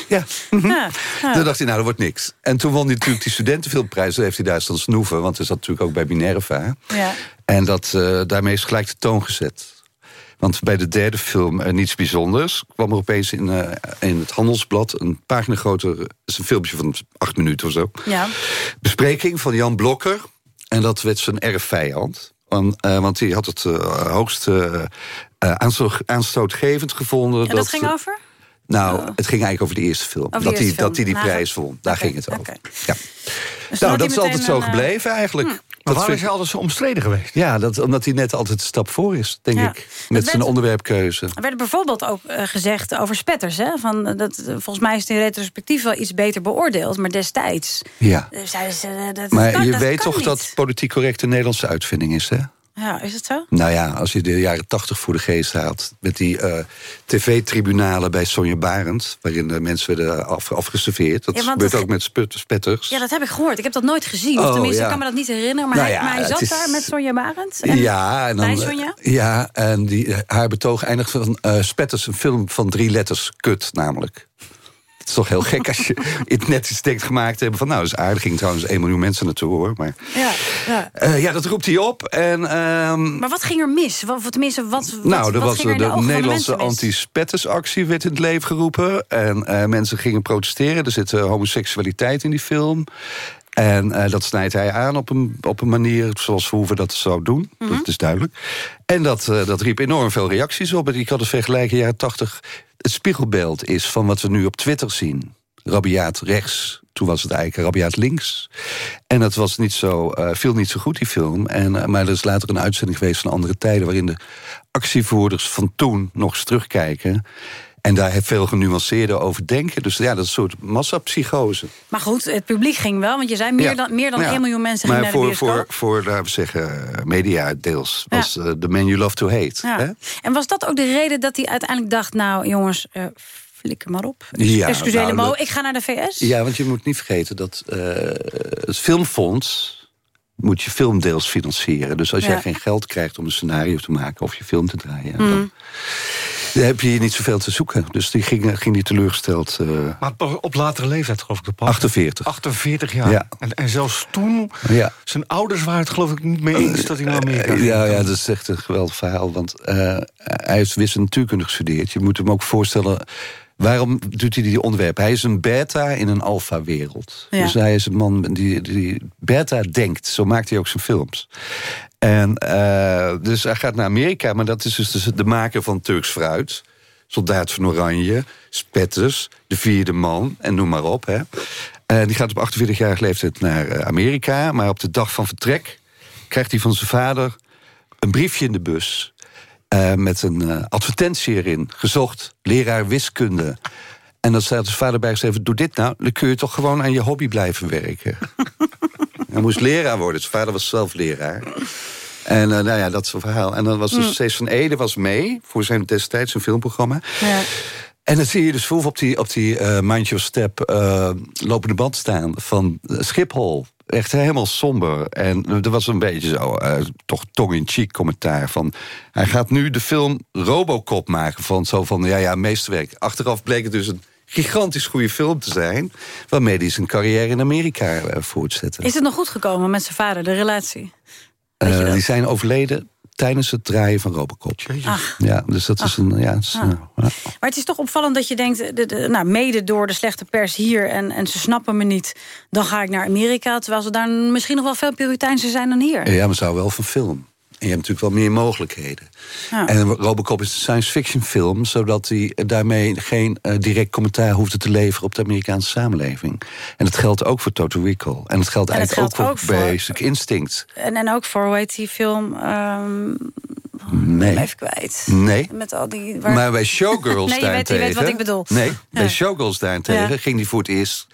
Ja. Ja, ja. Toen dacht hij, nou, dat wordt niks. En toen won hij natuurlijk die studentenfilmprijs. Toen heeft hij daar staan snoeven, want hij zat natuurlijk ook bij Minerva. Ja. En dat, eh, daarmee is gelijk de toon gezet. Want bij de derde film, eh, Niets Bijzonders... kwam er opeens in, eh, in het Handelsblad een pagina groter... Is een filmpje van acht minuten of zo. Ja. Bespreking van Jan Blokker. En dat werd zijn erg vijand. Want, eh, want hij had het hoogst aansto- aanstootgevend gevonden. En dat ging over? Nou, het ging eigenlijk over de eerste film. Over dat, hij, eerste dat hij die film. Nou, prijs won. Daar ging het over. oké. Ja. Dus nou, dat is altijd zo gebleven eigenlijk. hm. Dat waarom is hij altijd zo omstreden geweest? Ja, dat, omdat hij net altijd een stap voor is, denk Ja. ik. Met werd- zijn onderwerpkeuze. Er werd bijvoorbeeld ook eh, gezegd over spetters. Hè? Van, eh, dat, eh, volgens mij is het in retrospectief wel iets beter beoordeeld. Maar destijds Ja. ze... eh, dat, Maar kan, je dat weet toch niet. dat politiek correct een Nederlandse uitvinding is, hè? Ja, is het zo? Nou ja, als je de jaren tachtig voor de geest haalt... met die eh, tv-tribunalen bij Sonja Barend... waarin de mensen werden af, afgeserveerd. Dat Ja, gebeurt dat- ook met sput- spetters. Ja, dat heb ik gehoord. Ik heb dat nooit gezien. Of Oh, tenminste, ja. ik kan me dat niet herinneren. Maar Nou hij, ja, maar hij het zat is- daar met Sonja Barend. En ja, en dan, Sonja? ja, en die, haar betoog eindigt van eh Spetters, een film van drie letters, kut namelijk. Het is toch heel gek als je het net iets denkt gemaakt hebben van... nou, dat is aardig, ging trouwens 1 miljoen mensen naartoe, hoor. Maar Ja, ja. eh, ja, dat roept hij op. En, ehm, Maar wat ging er mis? Wat, tenminste, wat, nou, er wat was er de Nederlandse anti-spettersactie werd in het leven geroepen. En eh, mensen gingen protesteren. Er zit eh, homoseksualiteit in die film. En eh, dat snijdt hij aan op een, op een manier zoals Verhoeven dat zou doen. Mhm. Dat is duidelijk. En dat, eh, dat riep enorm veel reacties op. En ik had het vergelijken jaren tachtig. Het spiegelbeeld is van wat we nu op Twitter zien. Rabiaat rechts. Toen was het eigenlijk rabiaat links. En dat was niet zo, eh, viel niet zo goed, die film. En, maar er is later een uitzending geweest van andere tijden... waarin de actievoerders van toen nog eens terugkijken. En daar heeft veel genuanceerder over denken. Dus ja, dat is een soort massapsychose. Maar goed, het publiek ging wel, want je zei meer Ja. dan, meer dan Ja. 1 miljoen mensen gingen Maar naar de voor, bioscoop. voor, voor, laten we zeggen, media deels... Was eh, The Man You Love To Hate. Hè? En was dat ook de reden dat hij uiteindelijk dacht... nou jongens, eh flikker maar op. Ja, Excuseer nou, mo, dat- ik ga naar de VS. Ja, want je moet niet vergeten dat eh, het filmfonds moet je film deels financieren. Dus als Ja. jij geen geld krijgt om een scenario te maken of je film te draaien, Mm. dan, dan heb je hier niet zoveel te zoeken. Dus die ging, ging die teleurgesteld. eh, Maar op latere leeftijd, geloof ik. De pas. 48. 48 jaar. Ja. En, en zelfs toen, Ja. zijn ouders waren het geloof ik niet mee eens... dat hij naar Amerika ging. Ja, ja, dat is echt een geweldig verhaal. Want eh, hij heeft wiskunde natuurkunde gestudeerd. Je moet hem ook voorstellen... Waarom doet hij die onderwerpen? Hij is een beta in een alfa-wereld. Ja. Dus hij is een man die, die beta denkt. Zo maakt hij ook zijn films. En eh, dus hij gaat naar Amerika. Maar dat is dus de- maker van Turks Fruit. Soldaat van Oranje, Spetters, De Vierde Man en noem maar op. Hè. En die gaat op 48-jarige leeftijd naar eh, Amerika. Maar op de dag van vertrek krijgt hij van zijn vader een briefje in de bus. eh, met een advertentie erin. Gezocht, leraar wiskunde. En dan staat zijn vader bij geschreven... doe dit nou, dan kun je toch gewoon aan je hobby blijven werken. Hij moest leraar worden. Zijn vader was zelf leraar. En eh, nou ja, dat is een verhaal. En dan was dus Mm. Cees van Ede was mee... voor zijn destijds een filmprogramma. Ja. En dan zie je dus vroeg op die, op die eh Mind Your Step eh, lopende band staan van Schiphol. Echt helemaal somber. En er was een beetje zo, toch tong-in-cheek commentaar van... hij gaat nu de film Robocop maken van zo van, ja, ja, meesterwerk. Achteraf bleek het dus een gigantisch goede film te zijn... waarmee hij zijn carrière in Amerika voortzette. Is het nog goed gekomen met zijn vader, de relatie? Eh, die zijn overleden tijdens het draaien van Robocop. Ach. Ja, dus dat is een... Ja, het is, Ah. eh, ja. Maar het is toch opvallend dat je denkt... De, de- nou, mede door de slechte pers hier en, en ze snappen me niet... dan ga ik naar Amerika, terwijl ze daar misschien nog wel veel puriteinser zijn dan hier. Ja, maar zou wel van film. Je hebt natuurlijk wel meer mogelijkheden. Ja. En Robocop is een science fiction film... zodat hij daarmee geen eh, direct commentaar hoefde te leveren... op de Amerikaanse samenleving. En dat geldt ook voor Total Recall. En dat geldt En eigenlijk geldt ook ook voor Basic Instinct. En, en ook voor, hoe heet die film... Nee. Even kwijt. Nee. Met al die... waar- Maar bij Showgirls nee, je weet, daarentegen... je weet wat ik bedoel. Nee, bij. Showgirls daarentegen Ja. ging hij voor het eerst...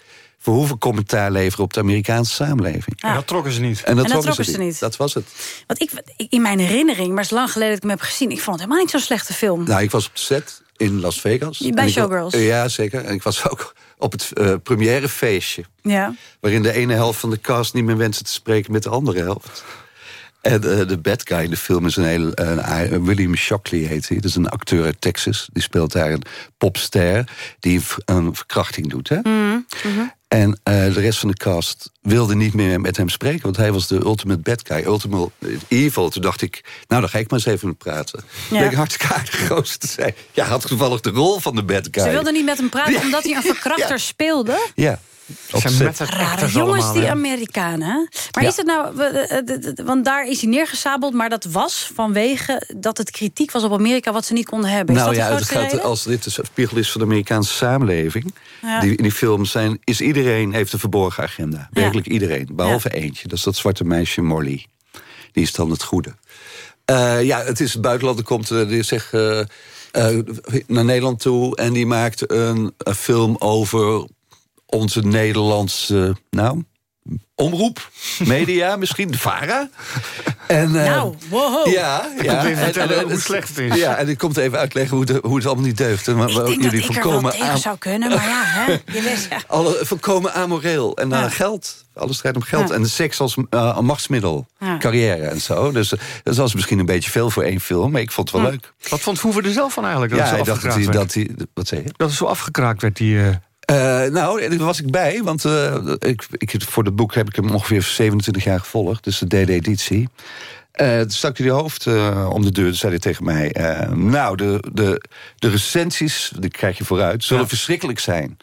voor hoeveel commentaar leveren op de Amerikaanse samenleving. Ja. En dat trokken ze niet. En dat, En dat trokken trokken ze niet. Dat was het. Want ik, in mijn herinnering, maar het is lang geleden dat ik hem heb gezien... ik vond het helemaal niet zo'n slechte film. Nou, ik was op de set in Las Vegas. Bij En ik wa- Showgirls? Ja, zeker. En ik was ook op het eh premièrefeestje. Ja. Waarin de ene helft van de cast niet meer wenste te spreken met de andere helft. En eh, de bad guy in de film is een heel... eh, William Shockley heet hij. Dat is een acteur uit Texas. Die speelt daar een popster die een, verkrachting doet. Hè? Mhm, mhm. En eh, de rest van de cast wilde niet meer met hem spreken... want hij was de ultimate bad guy, ultimate evil. Toen dacht ik, nou, dan ga ik maar eens even met praten. Ja. Een hartstikke aardig gozer te zijn. Ja, had toevallig de rol van de bad guy. Ze wilden niet met hem praten Ja. omdat hij een verkrachter speelde. Ja. Rare jongens, allemaal, die hè? Amerikanen. Maar Ja. is het nou... eh, eh, Want daar is hij neergesabeld, maar dat was vanwege dat het kritiek was op Amerika... wat ze niet konden hebben. Is nou dat ja, het gaat, reden? als dit de spiegel is van de Amerikaanse samenleving... Ja. die in die films zijn, is iedereen heeft een verborgen agenda. Werkelijk iedereen, behalve eentje. Dat is dat zwarte meisje Molly. Die is dan het goede. Eh, ja, het is het buitenland, er komt die zegt, eh, eh, naar Nederland toe... en die maakt een, een film over onze Nederlandse... nou, omroep, media misschien, de VARA. En, eh, Nou, wow. Ja, ja. even vertellen hoe het- slecht het is. Ja, en ik kom even uitleggen hoe, de, hoe het allemaal niet deugt. En denk dat jullie ik er wel volkomen tegen aan- zou kunnen, maar ja, hè, je weet... Ja. alle, volkomen amoreel. En dan Ja. geld. Alles draait om geld. Ja. En de seks als uh, machtsmiddel. Ja. Carrière en zo. Dus dat was misschien een beetje veel voor één film. Maar ik vond het wel leuk. Wat vond Voever er zelf van eigenlijk? Dat ja, hij dacht dat afgekraakt hij, werd? dat hij... Wat zei je? Dat het zo afgekraakt werd, die... eh, Eh, nou, daar was ik bij, want eh, ik, ik, voor het boek heb ik hem ongeveer 27 jaar gevolgd. Dus de derde editie. Toen stak hij de hoofd om de deur, toen zei hij tegen mij... nou, de, de, de recensies, die krijg je vooruit, zullen Ja. verschrikkelijk zijn.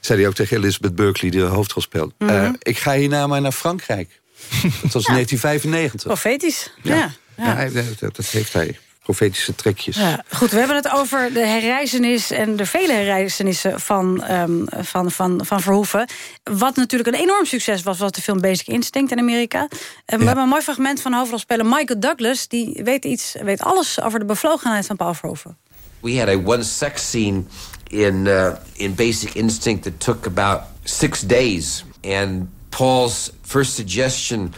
Zei hij ook tegen Elizabeth Berkley, die de hoofdrol speelt. Mhm. Ik ga hierna maar naar Frankrijk. Dat was 1995. Profetisch, ja. ja. Dat, dat heeft hij. Profetische trekjes. Ja, goed, we hebben het over de herreizenis en de vele herreizenissen van, ehm, van, van, van Verhoeven. Wat natuurlijk een enorm succes was, was de film Basic Instinct in Amerika. En we hebben een mooi fragment van hoofdrolspeler Michael Douglas. Die weet, iets, weet alles over de bevlogenheid van Paul Verhoeven. We had a one sex scene in uh, in Basic Instinct that took about six days, and Paul's first suggestion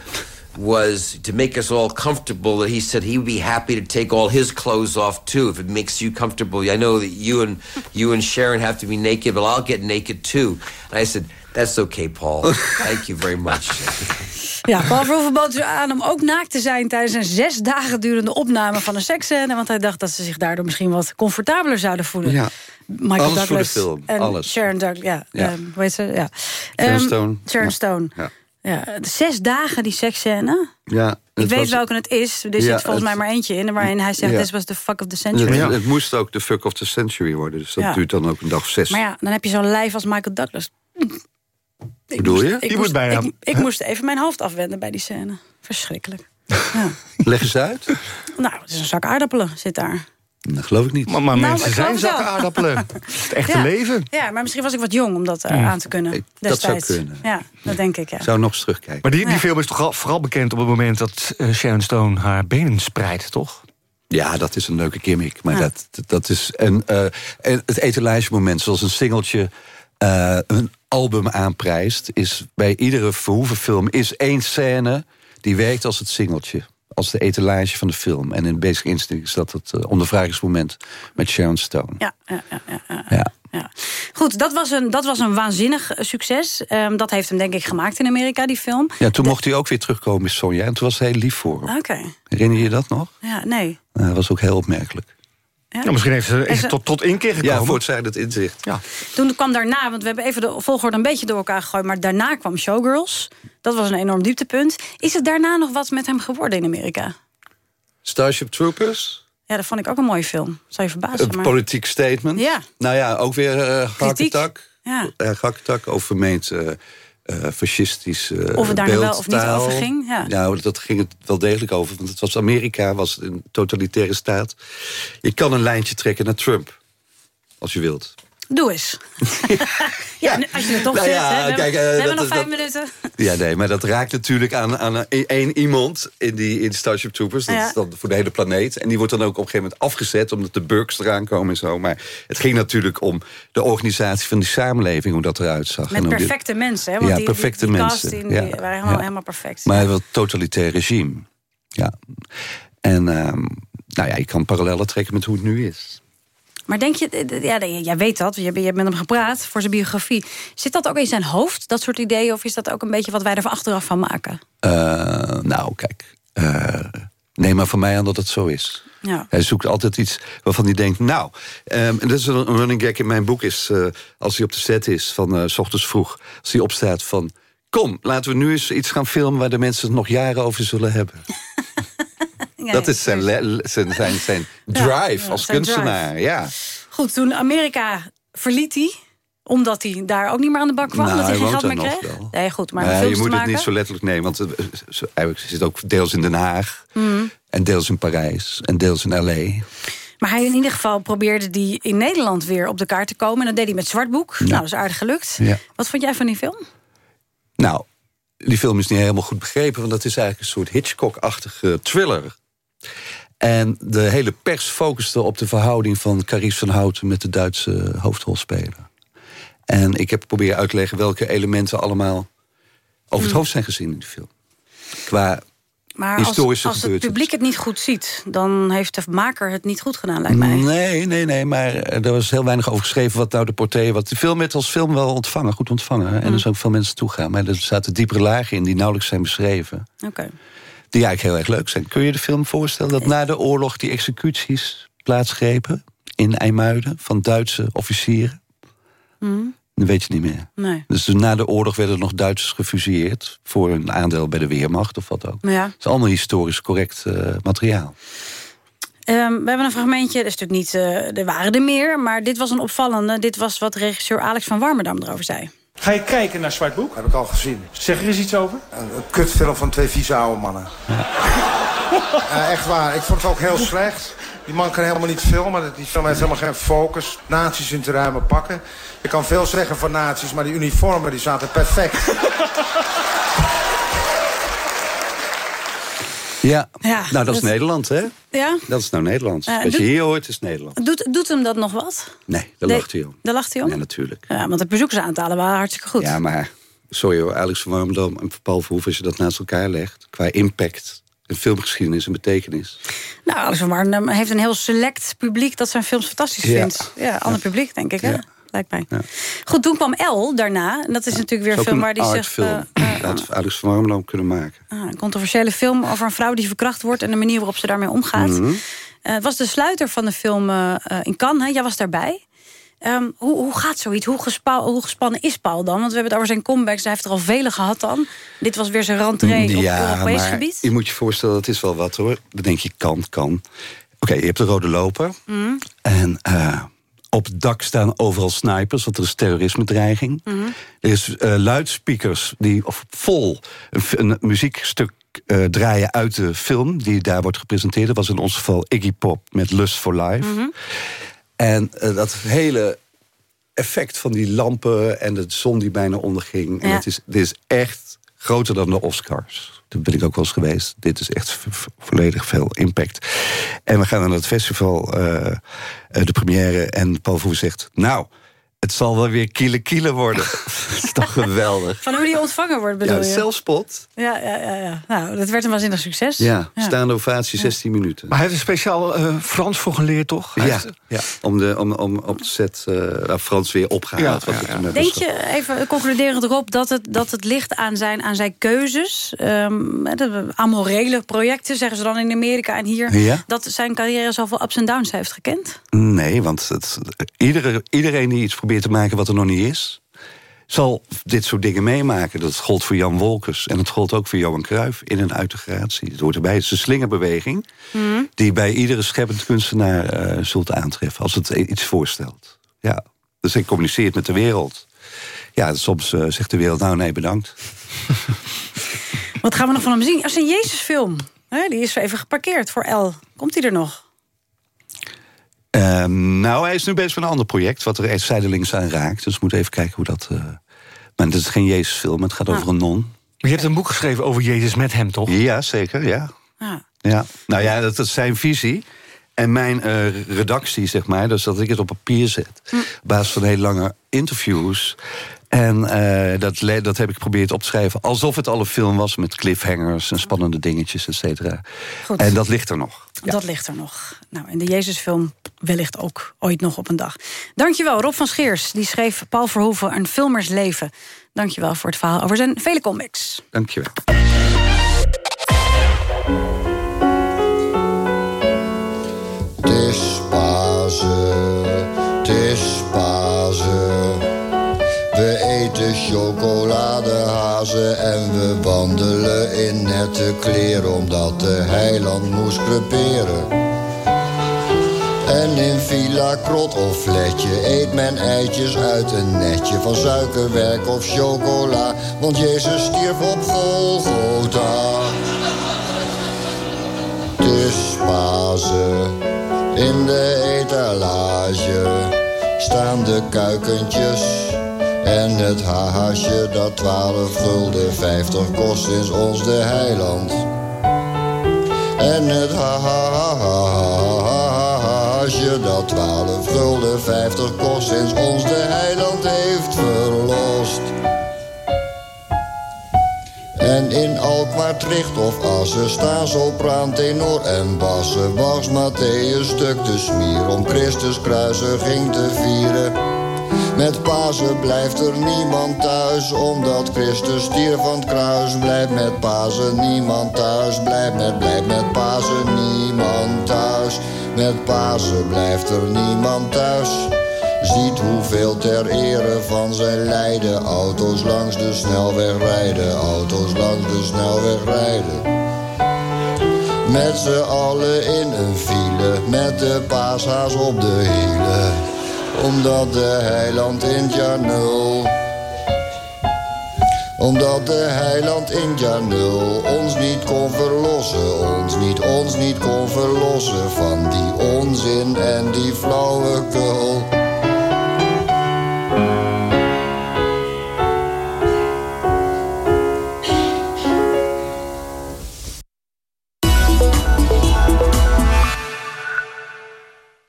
was to make us all comfortable that he said he would be happy to take all his clothes off too if it makes you comfortable. I know that you and you and Sharon have to be naked, but I'll get naked too. And I said, That's okay, Paul. Thank you very much. Ja, Paul Verhoeven bood aan om ook naakt te zijn... tijdens een zes dagen durende opname van een seksscène... want hij dacht dat ze zich daardoor misschien wat comfortabeler zouden voelen. Ja. Michael Alles voor de film, en alles. Sharon Douglas, ja. Ja. ehm, hoe heet ze? Ja. Sharon Stone. Sharon Ja. Stone. Ja. Ja, zes dagen die seksscène. Ja, Ik het weet was- welke het is. Er Ja, zit volgens het- mij maar eentje in... waarin hij zegt, Ja. this was the fuck of the Het, century. het moest ook de fuck of the century worden. Dus dat Ja. duurt dan ook een dag of zes. Maar ja, dan heb je zo'n lijf als Michael Douglas. Bedoel je? Ik, moest, ik, ik moest even mijn hoofd afwenden bij die scène. Verschrikkelijk. Leg eens uit. Nou, het is een zak aardappelen zit daar. Dat geloof ik niet. Maar, maar Nou, mensen zijn zakken aardappelen. Het is het echte ja. leven. Ja, maar misschien was ik wat jong om dat eh, Ja. aan te kunnen. dat zou Destijds. kunnen. Ja, dat denk ik, ja. Ik zou nog eens terugkijken. Maar die, die Ja. film is toch al- vooral bekend op het moment dat eh, Sharon Stone haar benen spreidt, toch? Ja, dat is een leuke gimmick. Maar Ja. dat, dat is een, eh, en het etalagemoment, zoals een singeltje eh, een album aanprijst... is bij iedere Verhoeven-film is één scène die werkt als het singeltje. Als de etalage van de film. En in Basic Instinct is dat het eh, ondervragingsmoment met Sharon Stone. Ja, ja, ja, ja, ja. Ja. Ja. Goed, dat was een, dat was een waanzinnig eh, succes. Ehm, dat heeft hem denk ik gemaakt in Amerika, die film. Ja, toen mocht hij ook weer terugkomen met Sonja. En toen was hij heel lief voor hem. Oké, Herinner je je dat nog? ja, nee. Nou, dat was ook heel opmerkelijk. Ja. Nou, misschien heeft ze, is ze tot, tot inkeer gekomen. Ja, voor het zijn het inzicht. Ja. Toen kwam daarna, want we hebben even de volgorde een beetje door elkaar gegooid... maar daarna kwam Showgirls. Dat was een enorm dieptepunt. Is het daarna nog wat met hem geworden in Amerika? Starship Troopers? Ja, dat vond ik ook een mooie film. Zou je verbazen, Een maar... politiek statement. Ja. Nou ja, ook weer uh, gakketak. Ja. Uh, gakketak over vermeend uh, uh, fascistisch uh, Of het daar nou wel of niet over ging. Ja. Nou, dat ging het wel degelijk over. Want het was Amerika, was een totalitaire staat. Je kan een lijntje trekken naar Trump. Als je wilt. Doe eens. ja, als je het toch Nou zegt. ja, hè. Kijk, hebben, we eh, hebben dat- nog vijf dat- minuten. Ja, nee, maar dat raakt natuurlijk aan, aan één iemand in die in Starship Troopers. Dat Ja. is dan voor de hele planeet. En die wordt dan ook op een gegeven moment afgezet... omdat de burks eraan komen en zo. Maar het ging natuurlijk om de organisatie van die samenleving... hoe dat eruit zag. Met perfecte mensen. Hè? Want Ja, die, perfecte die, mensen. die, waren helemaal, helemaal perfect. Maar wel totalitair regime. Ja. En ehm, nou ja, je kan parallellen trekken met hoe het nu is. Maar denk je, ja, jij weet dat, je hebt met hem gepraat voor zijn biografie. Zit dat ook in zijn hoofd, dat soort ideeën? Of is dat ook een beetje wat wij er van achteraf van maken? Eh, nou, kijk. eh, neem maar van mij aan dat het zo is. Ja. Hij zoekt altijd iets waarvan hij denkt... nou, ehm, en dat is een running gag in mijn boek... is eh, als hij op de set is, van s ochtends vroeg... als hij opstaat van... kom, laten we nu eens iets gaan filmen... waar de mensen het nog jaren over zullen hebben. Ja, dat is zijn, zijn, zijn, zijn drive als zijn kunstenaar, drive. ja. Goed, toen Amerika verliet hij, omdat hij daar ook niet meer aan de bak kwam. Nou, dat hij hij geen geld meer kreeg. wel. Nee, goed, maar om je moet het maken. niet zo letterlijk nemen, want eh, hij zit ook deels in Den Haag... Mhm. en deels in Parijs en deels in L.A. Maar hij in ieder geval probeerde die in Nederland weer op de kaart te komen. En dat deed hij met Zwartboek. Nou, dat is aardig gelukt. Ja. Wat vond jij van die film? Nou, die film is niet helemaal goed begrepen... want dat is eigenlijk een soort Hitchcock-achtige thriller. En de hele pers focuste op de verhouding van Carice van Houten... met de Duitse hoofdrolspeler. En ik heb proberen uit te leggen welke elementen allemaal... over het Hmm. hoofd zijn gezien in die film. Qua Maar als, historische als het gebeurtenissen. publiek het niet goed ziet... dan heeft de maker het niet goed gedaan, lijkt mij. Nee, nee, nee, maar er was heel weinig over geschreven... wat nou de portée... wat de film werd als film wel ontvangen, goed ontvangen. En Mm. er zijn ook veel mensen toegaan. Maar er zaten diepere lagen in die nauwelijks zijn beschreven... Oké. Die eigenlijk heel erg leuk zijn. Kun je de film voorstellen dat na de oorlog... die executies plaatsgrepen in IJmuiden... van Duitse officieren? Mhm. Dat weet je niet meer. Nee. Dus na de oorlog werden er nog Duitsers gefusilleerd... voor een aandeel bij de Weermacht of wat ook. Ja. Het is allemaal historisch correct eh, materiaal. Ehm, we hebben een fragmentje, dat is natuurlijk niet, eh, er waren er meer... maar dit was een opvallende. Dit was wat regisseur Alex van Warmerdam erover zei. Ga je kijken naar Zwart Boek? Heb ik al gezien. Zeg er eens iets over. Een, een kutfilm van twee vieze oude mannen. Echt waar, ik vond het ook heel slecht. Die man kan helemaal niet filmen. Die film heeft helemaal geen focus. Nazi's in te ruimen pakken. Je kan veel zeggen van nazi's, maar die uniformen die zaten perfect. Ja, Ja, nou dat is Nederland, hè? Ja? Dat is nou Nederlands. Eh, Wat je hier hoort, is Nederland. Doet, doet hem dat nog wat? Nee, daar Nee, lacht hij om. Daar lacht hij om? Ja, natuurlijk. Ja, want de bezoekersaantallen waren hartstikke goed. Ja, maar sorry hoor, Alex van Warmerdam en Paul Verhoeven... als je dat naast elkaar legt, qua impact... en filmgeschiedenis en betekenis. Nou, Alex van Warnem heeft een heel select publiek... dat zijn films fantastisch vindt. Ja, ander publiek, denk ik, hè? Ja. Mij. Goed, toen kwam El daarna. En dat is natuurlijk weer een film waar hij zich... artfilm. eh, Laat Alex van kunnen maken. ah, een controversiële film over een vrouw die verkracht wordt... en de manier waarop ze daarmee omgaat. Mhm. Eh, het was de sluiter van de film eh, eh, in Cannes. Hè? Jij was daarbij. Ehm, hoe, hoe gaat zoiets? Hoe, gespa- hoe gespannen is Paul dan? Want we hebben het over zijn comebacks. Hij heeft er al vele gehad dan. Dit was weer zijn rentree op Europees maar gebied. je moet je voorstellen, dat is wel wat hoor. Dan denk je, kan, kan. Oké, je hebt de rode loper. Mhm. En op het dak staan overal snipers, want er is terrorisme-dreiging. Mhm. Er is luidsprekers die of vol een, muziekstuk eh, draaien uit de film... die daar wordt gepresenteerd. Dat was in ons geval Iggy Pop met Lust for Life. Mhm. En eh, dat hele effect van die lampen en de zon die bijna onderging... En het is, dit is echt groter dan de Oscars. Daar ben ik ook wel eens geweest. Dit is echt volledig veel impact. En we gaan naar het festival, eh, eh, de première... en Paul Verhoeven zegt, nou, het zal wel weer kiele kiele worden. dat is toch geweldig. Van hoe die ontvangen wordt, bedoel Ja, je? zelfspot. Ja, ja, ja, ja. Nou, dat werd een waanzinnig succes. Ja, staande ovatie, 16 minuten. Maar hij heeft er speciaal eh, Frans voor geleerd, toch? Hij Ja, heeft- ja, om, de, om, om op de set eh, Frans weer opgehaald. Ja, wat hebben Denk ge- je, even concluderend erop, dat het, dat het ligt aan zijn, aan zijn keuzes? ehm, de amorele projecten, zeggen ze dan in Amerika en hier... Ja. dat zijn carrière zoveel ups en downs heeft gekend? Nee, want het, iedere, iedereen die iets probeert te maken wat er nog niet is... zal dit soort dingen meemaken. Dat gold voor Jan Wolkers en het gold ook voor Johan Cruijff... in en uit de gratie. Het hoort erbij. Het is een slingerbeweging... die bij iedere scheppend kunstenaar eh, zult aantreffen... als het iets voorstelt. Ja, dus hij communiceert met de wereld. Ja, soms eh, zegt de wereld, nou nee, bedankt. Wat gaan we nog van hem zien? Als een Jezusfilm, die is even geparkeerd voor El. Komt hij er nog? Ehm, nou, hij is nu bezig met een ander project... wat er zijdelings aan raakt. Dus we moeten even kijken hoe dat... eh, Maar het is geen Jezusfilm, het gaat over een non. Je hebt een boek geschreven over Jezus met hem, toch? Ja, zeker, ja. Ja. ja. Nou ja, dat is zijn visie. En mijn eh, redactie, zeg maar, dus dat ik het op papier zet. Op basis van hele lange interviews. En eh, dat, dat heb ik geprobeerd op te schrijven alsof het al een film was... met cliffhangers en spannende dingetjes, et cetera. En dat ligt er nog. Dat ligt er nog. Nou, en de Jezusfilm wellicht ook ooit nog op een dag. Dankjewel, Rob van Scheers. Die schreef Paul Verhoeven Een Filmers Leven. Dankjewel voor het verhaal over zijn vele comics. Dankjewel. En we wandelen in nette kleren... omdat de heiland moest creperen. En in Villa Krot of Fletje eet men eitjes uit een netje... van suikerwerk of chocola, want Jezus stierf op Golgotha. Is Pasen, in de etalage staan de kuikentjes en het haasje dat 12 gulden 50 kost sinds ons de heiland. En het haasje dat 12 gulden 50 kost sinds ons de heiland heeft verlost. En in Alkmaar, Tricht of Assen staan sopraan, tenor en bassen. Was Matthäus stuk te smier om Christus kruisiging te vieren. Met Pasen blijft er niemand thuis, omdat Christus stierf van het kruis. Blijft met Pasen niemand thuis, blijft met, blijft met Pasen niemand thuis. Met Pasen blijft er niemand thuis. Ziet hoeveel ter ere van zijn lijden auto's langs de snelweg rijden, auto's langs de snelweg rijden. Met z'n allen in een file, met de paashaas op de hielen omdat de heiland in jaar nul omdat de heiland in jaar nul ons niet kon verlossen, ons niet, ons niet kon verlossen van die onzin en die flauwekul.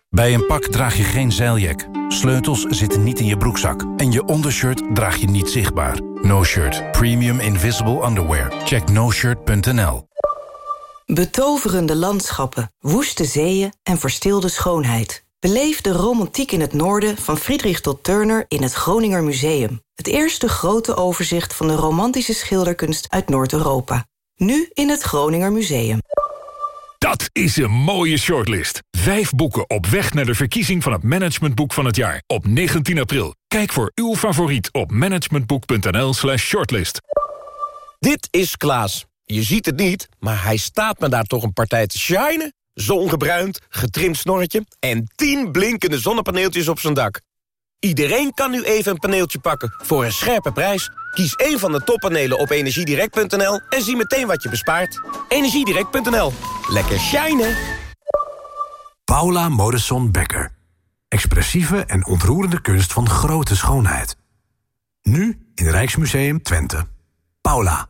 Bij een pak draag je geen zeiljak. Sleutels zitten niet in je broekzak. En je ondershirt draag je niet zichtbaar. No Shirt. Premium Invisible Underwear. Check noshirt.nl Betoverende landschappen, woeste zeeën en verstilde schoonheid. Beleef de romantiek in het noorden van Friedrich tot Turner in het Groninger Museum. Het eerste grote overzicht van de romantische schilderkunst uit Noord-Europa. Nu in het Groninger Museum. Dat is een mooie shortlist. Vijf boeken op weg naar de verkiezing van het managementboek van het jaar. Op 19 april. Kijk voor uw favoriet op managementboek.nl slash shortlist. Dit is Klaas. Je ziet het niet, maar hij staat me daar toch een partij te shinen. Zongebruind, getrimd snorretje en 10 blinkende zonnepaneeltjes op zijn dak. Iedereen kan nu even een paneeltje pakken voor een scherpe prijs. Kies één van de toppanelen op energiedirect.nl en zie meteen wat je bespaart. Energiedirect.nl. Lekker shinen! Paula Modesson Becker. Expressieve en ontroerende kunst van grote schoonheid. Nu in Rijksmuseum Twente. Paula.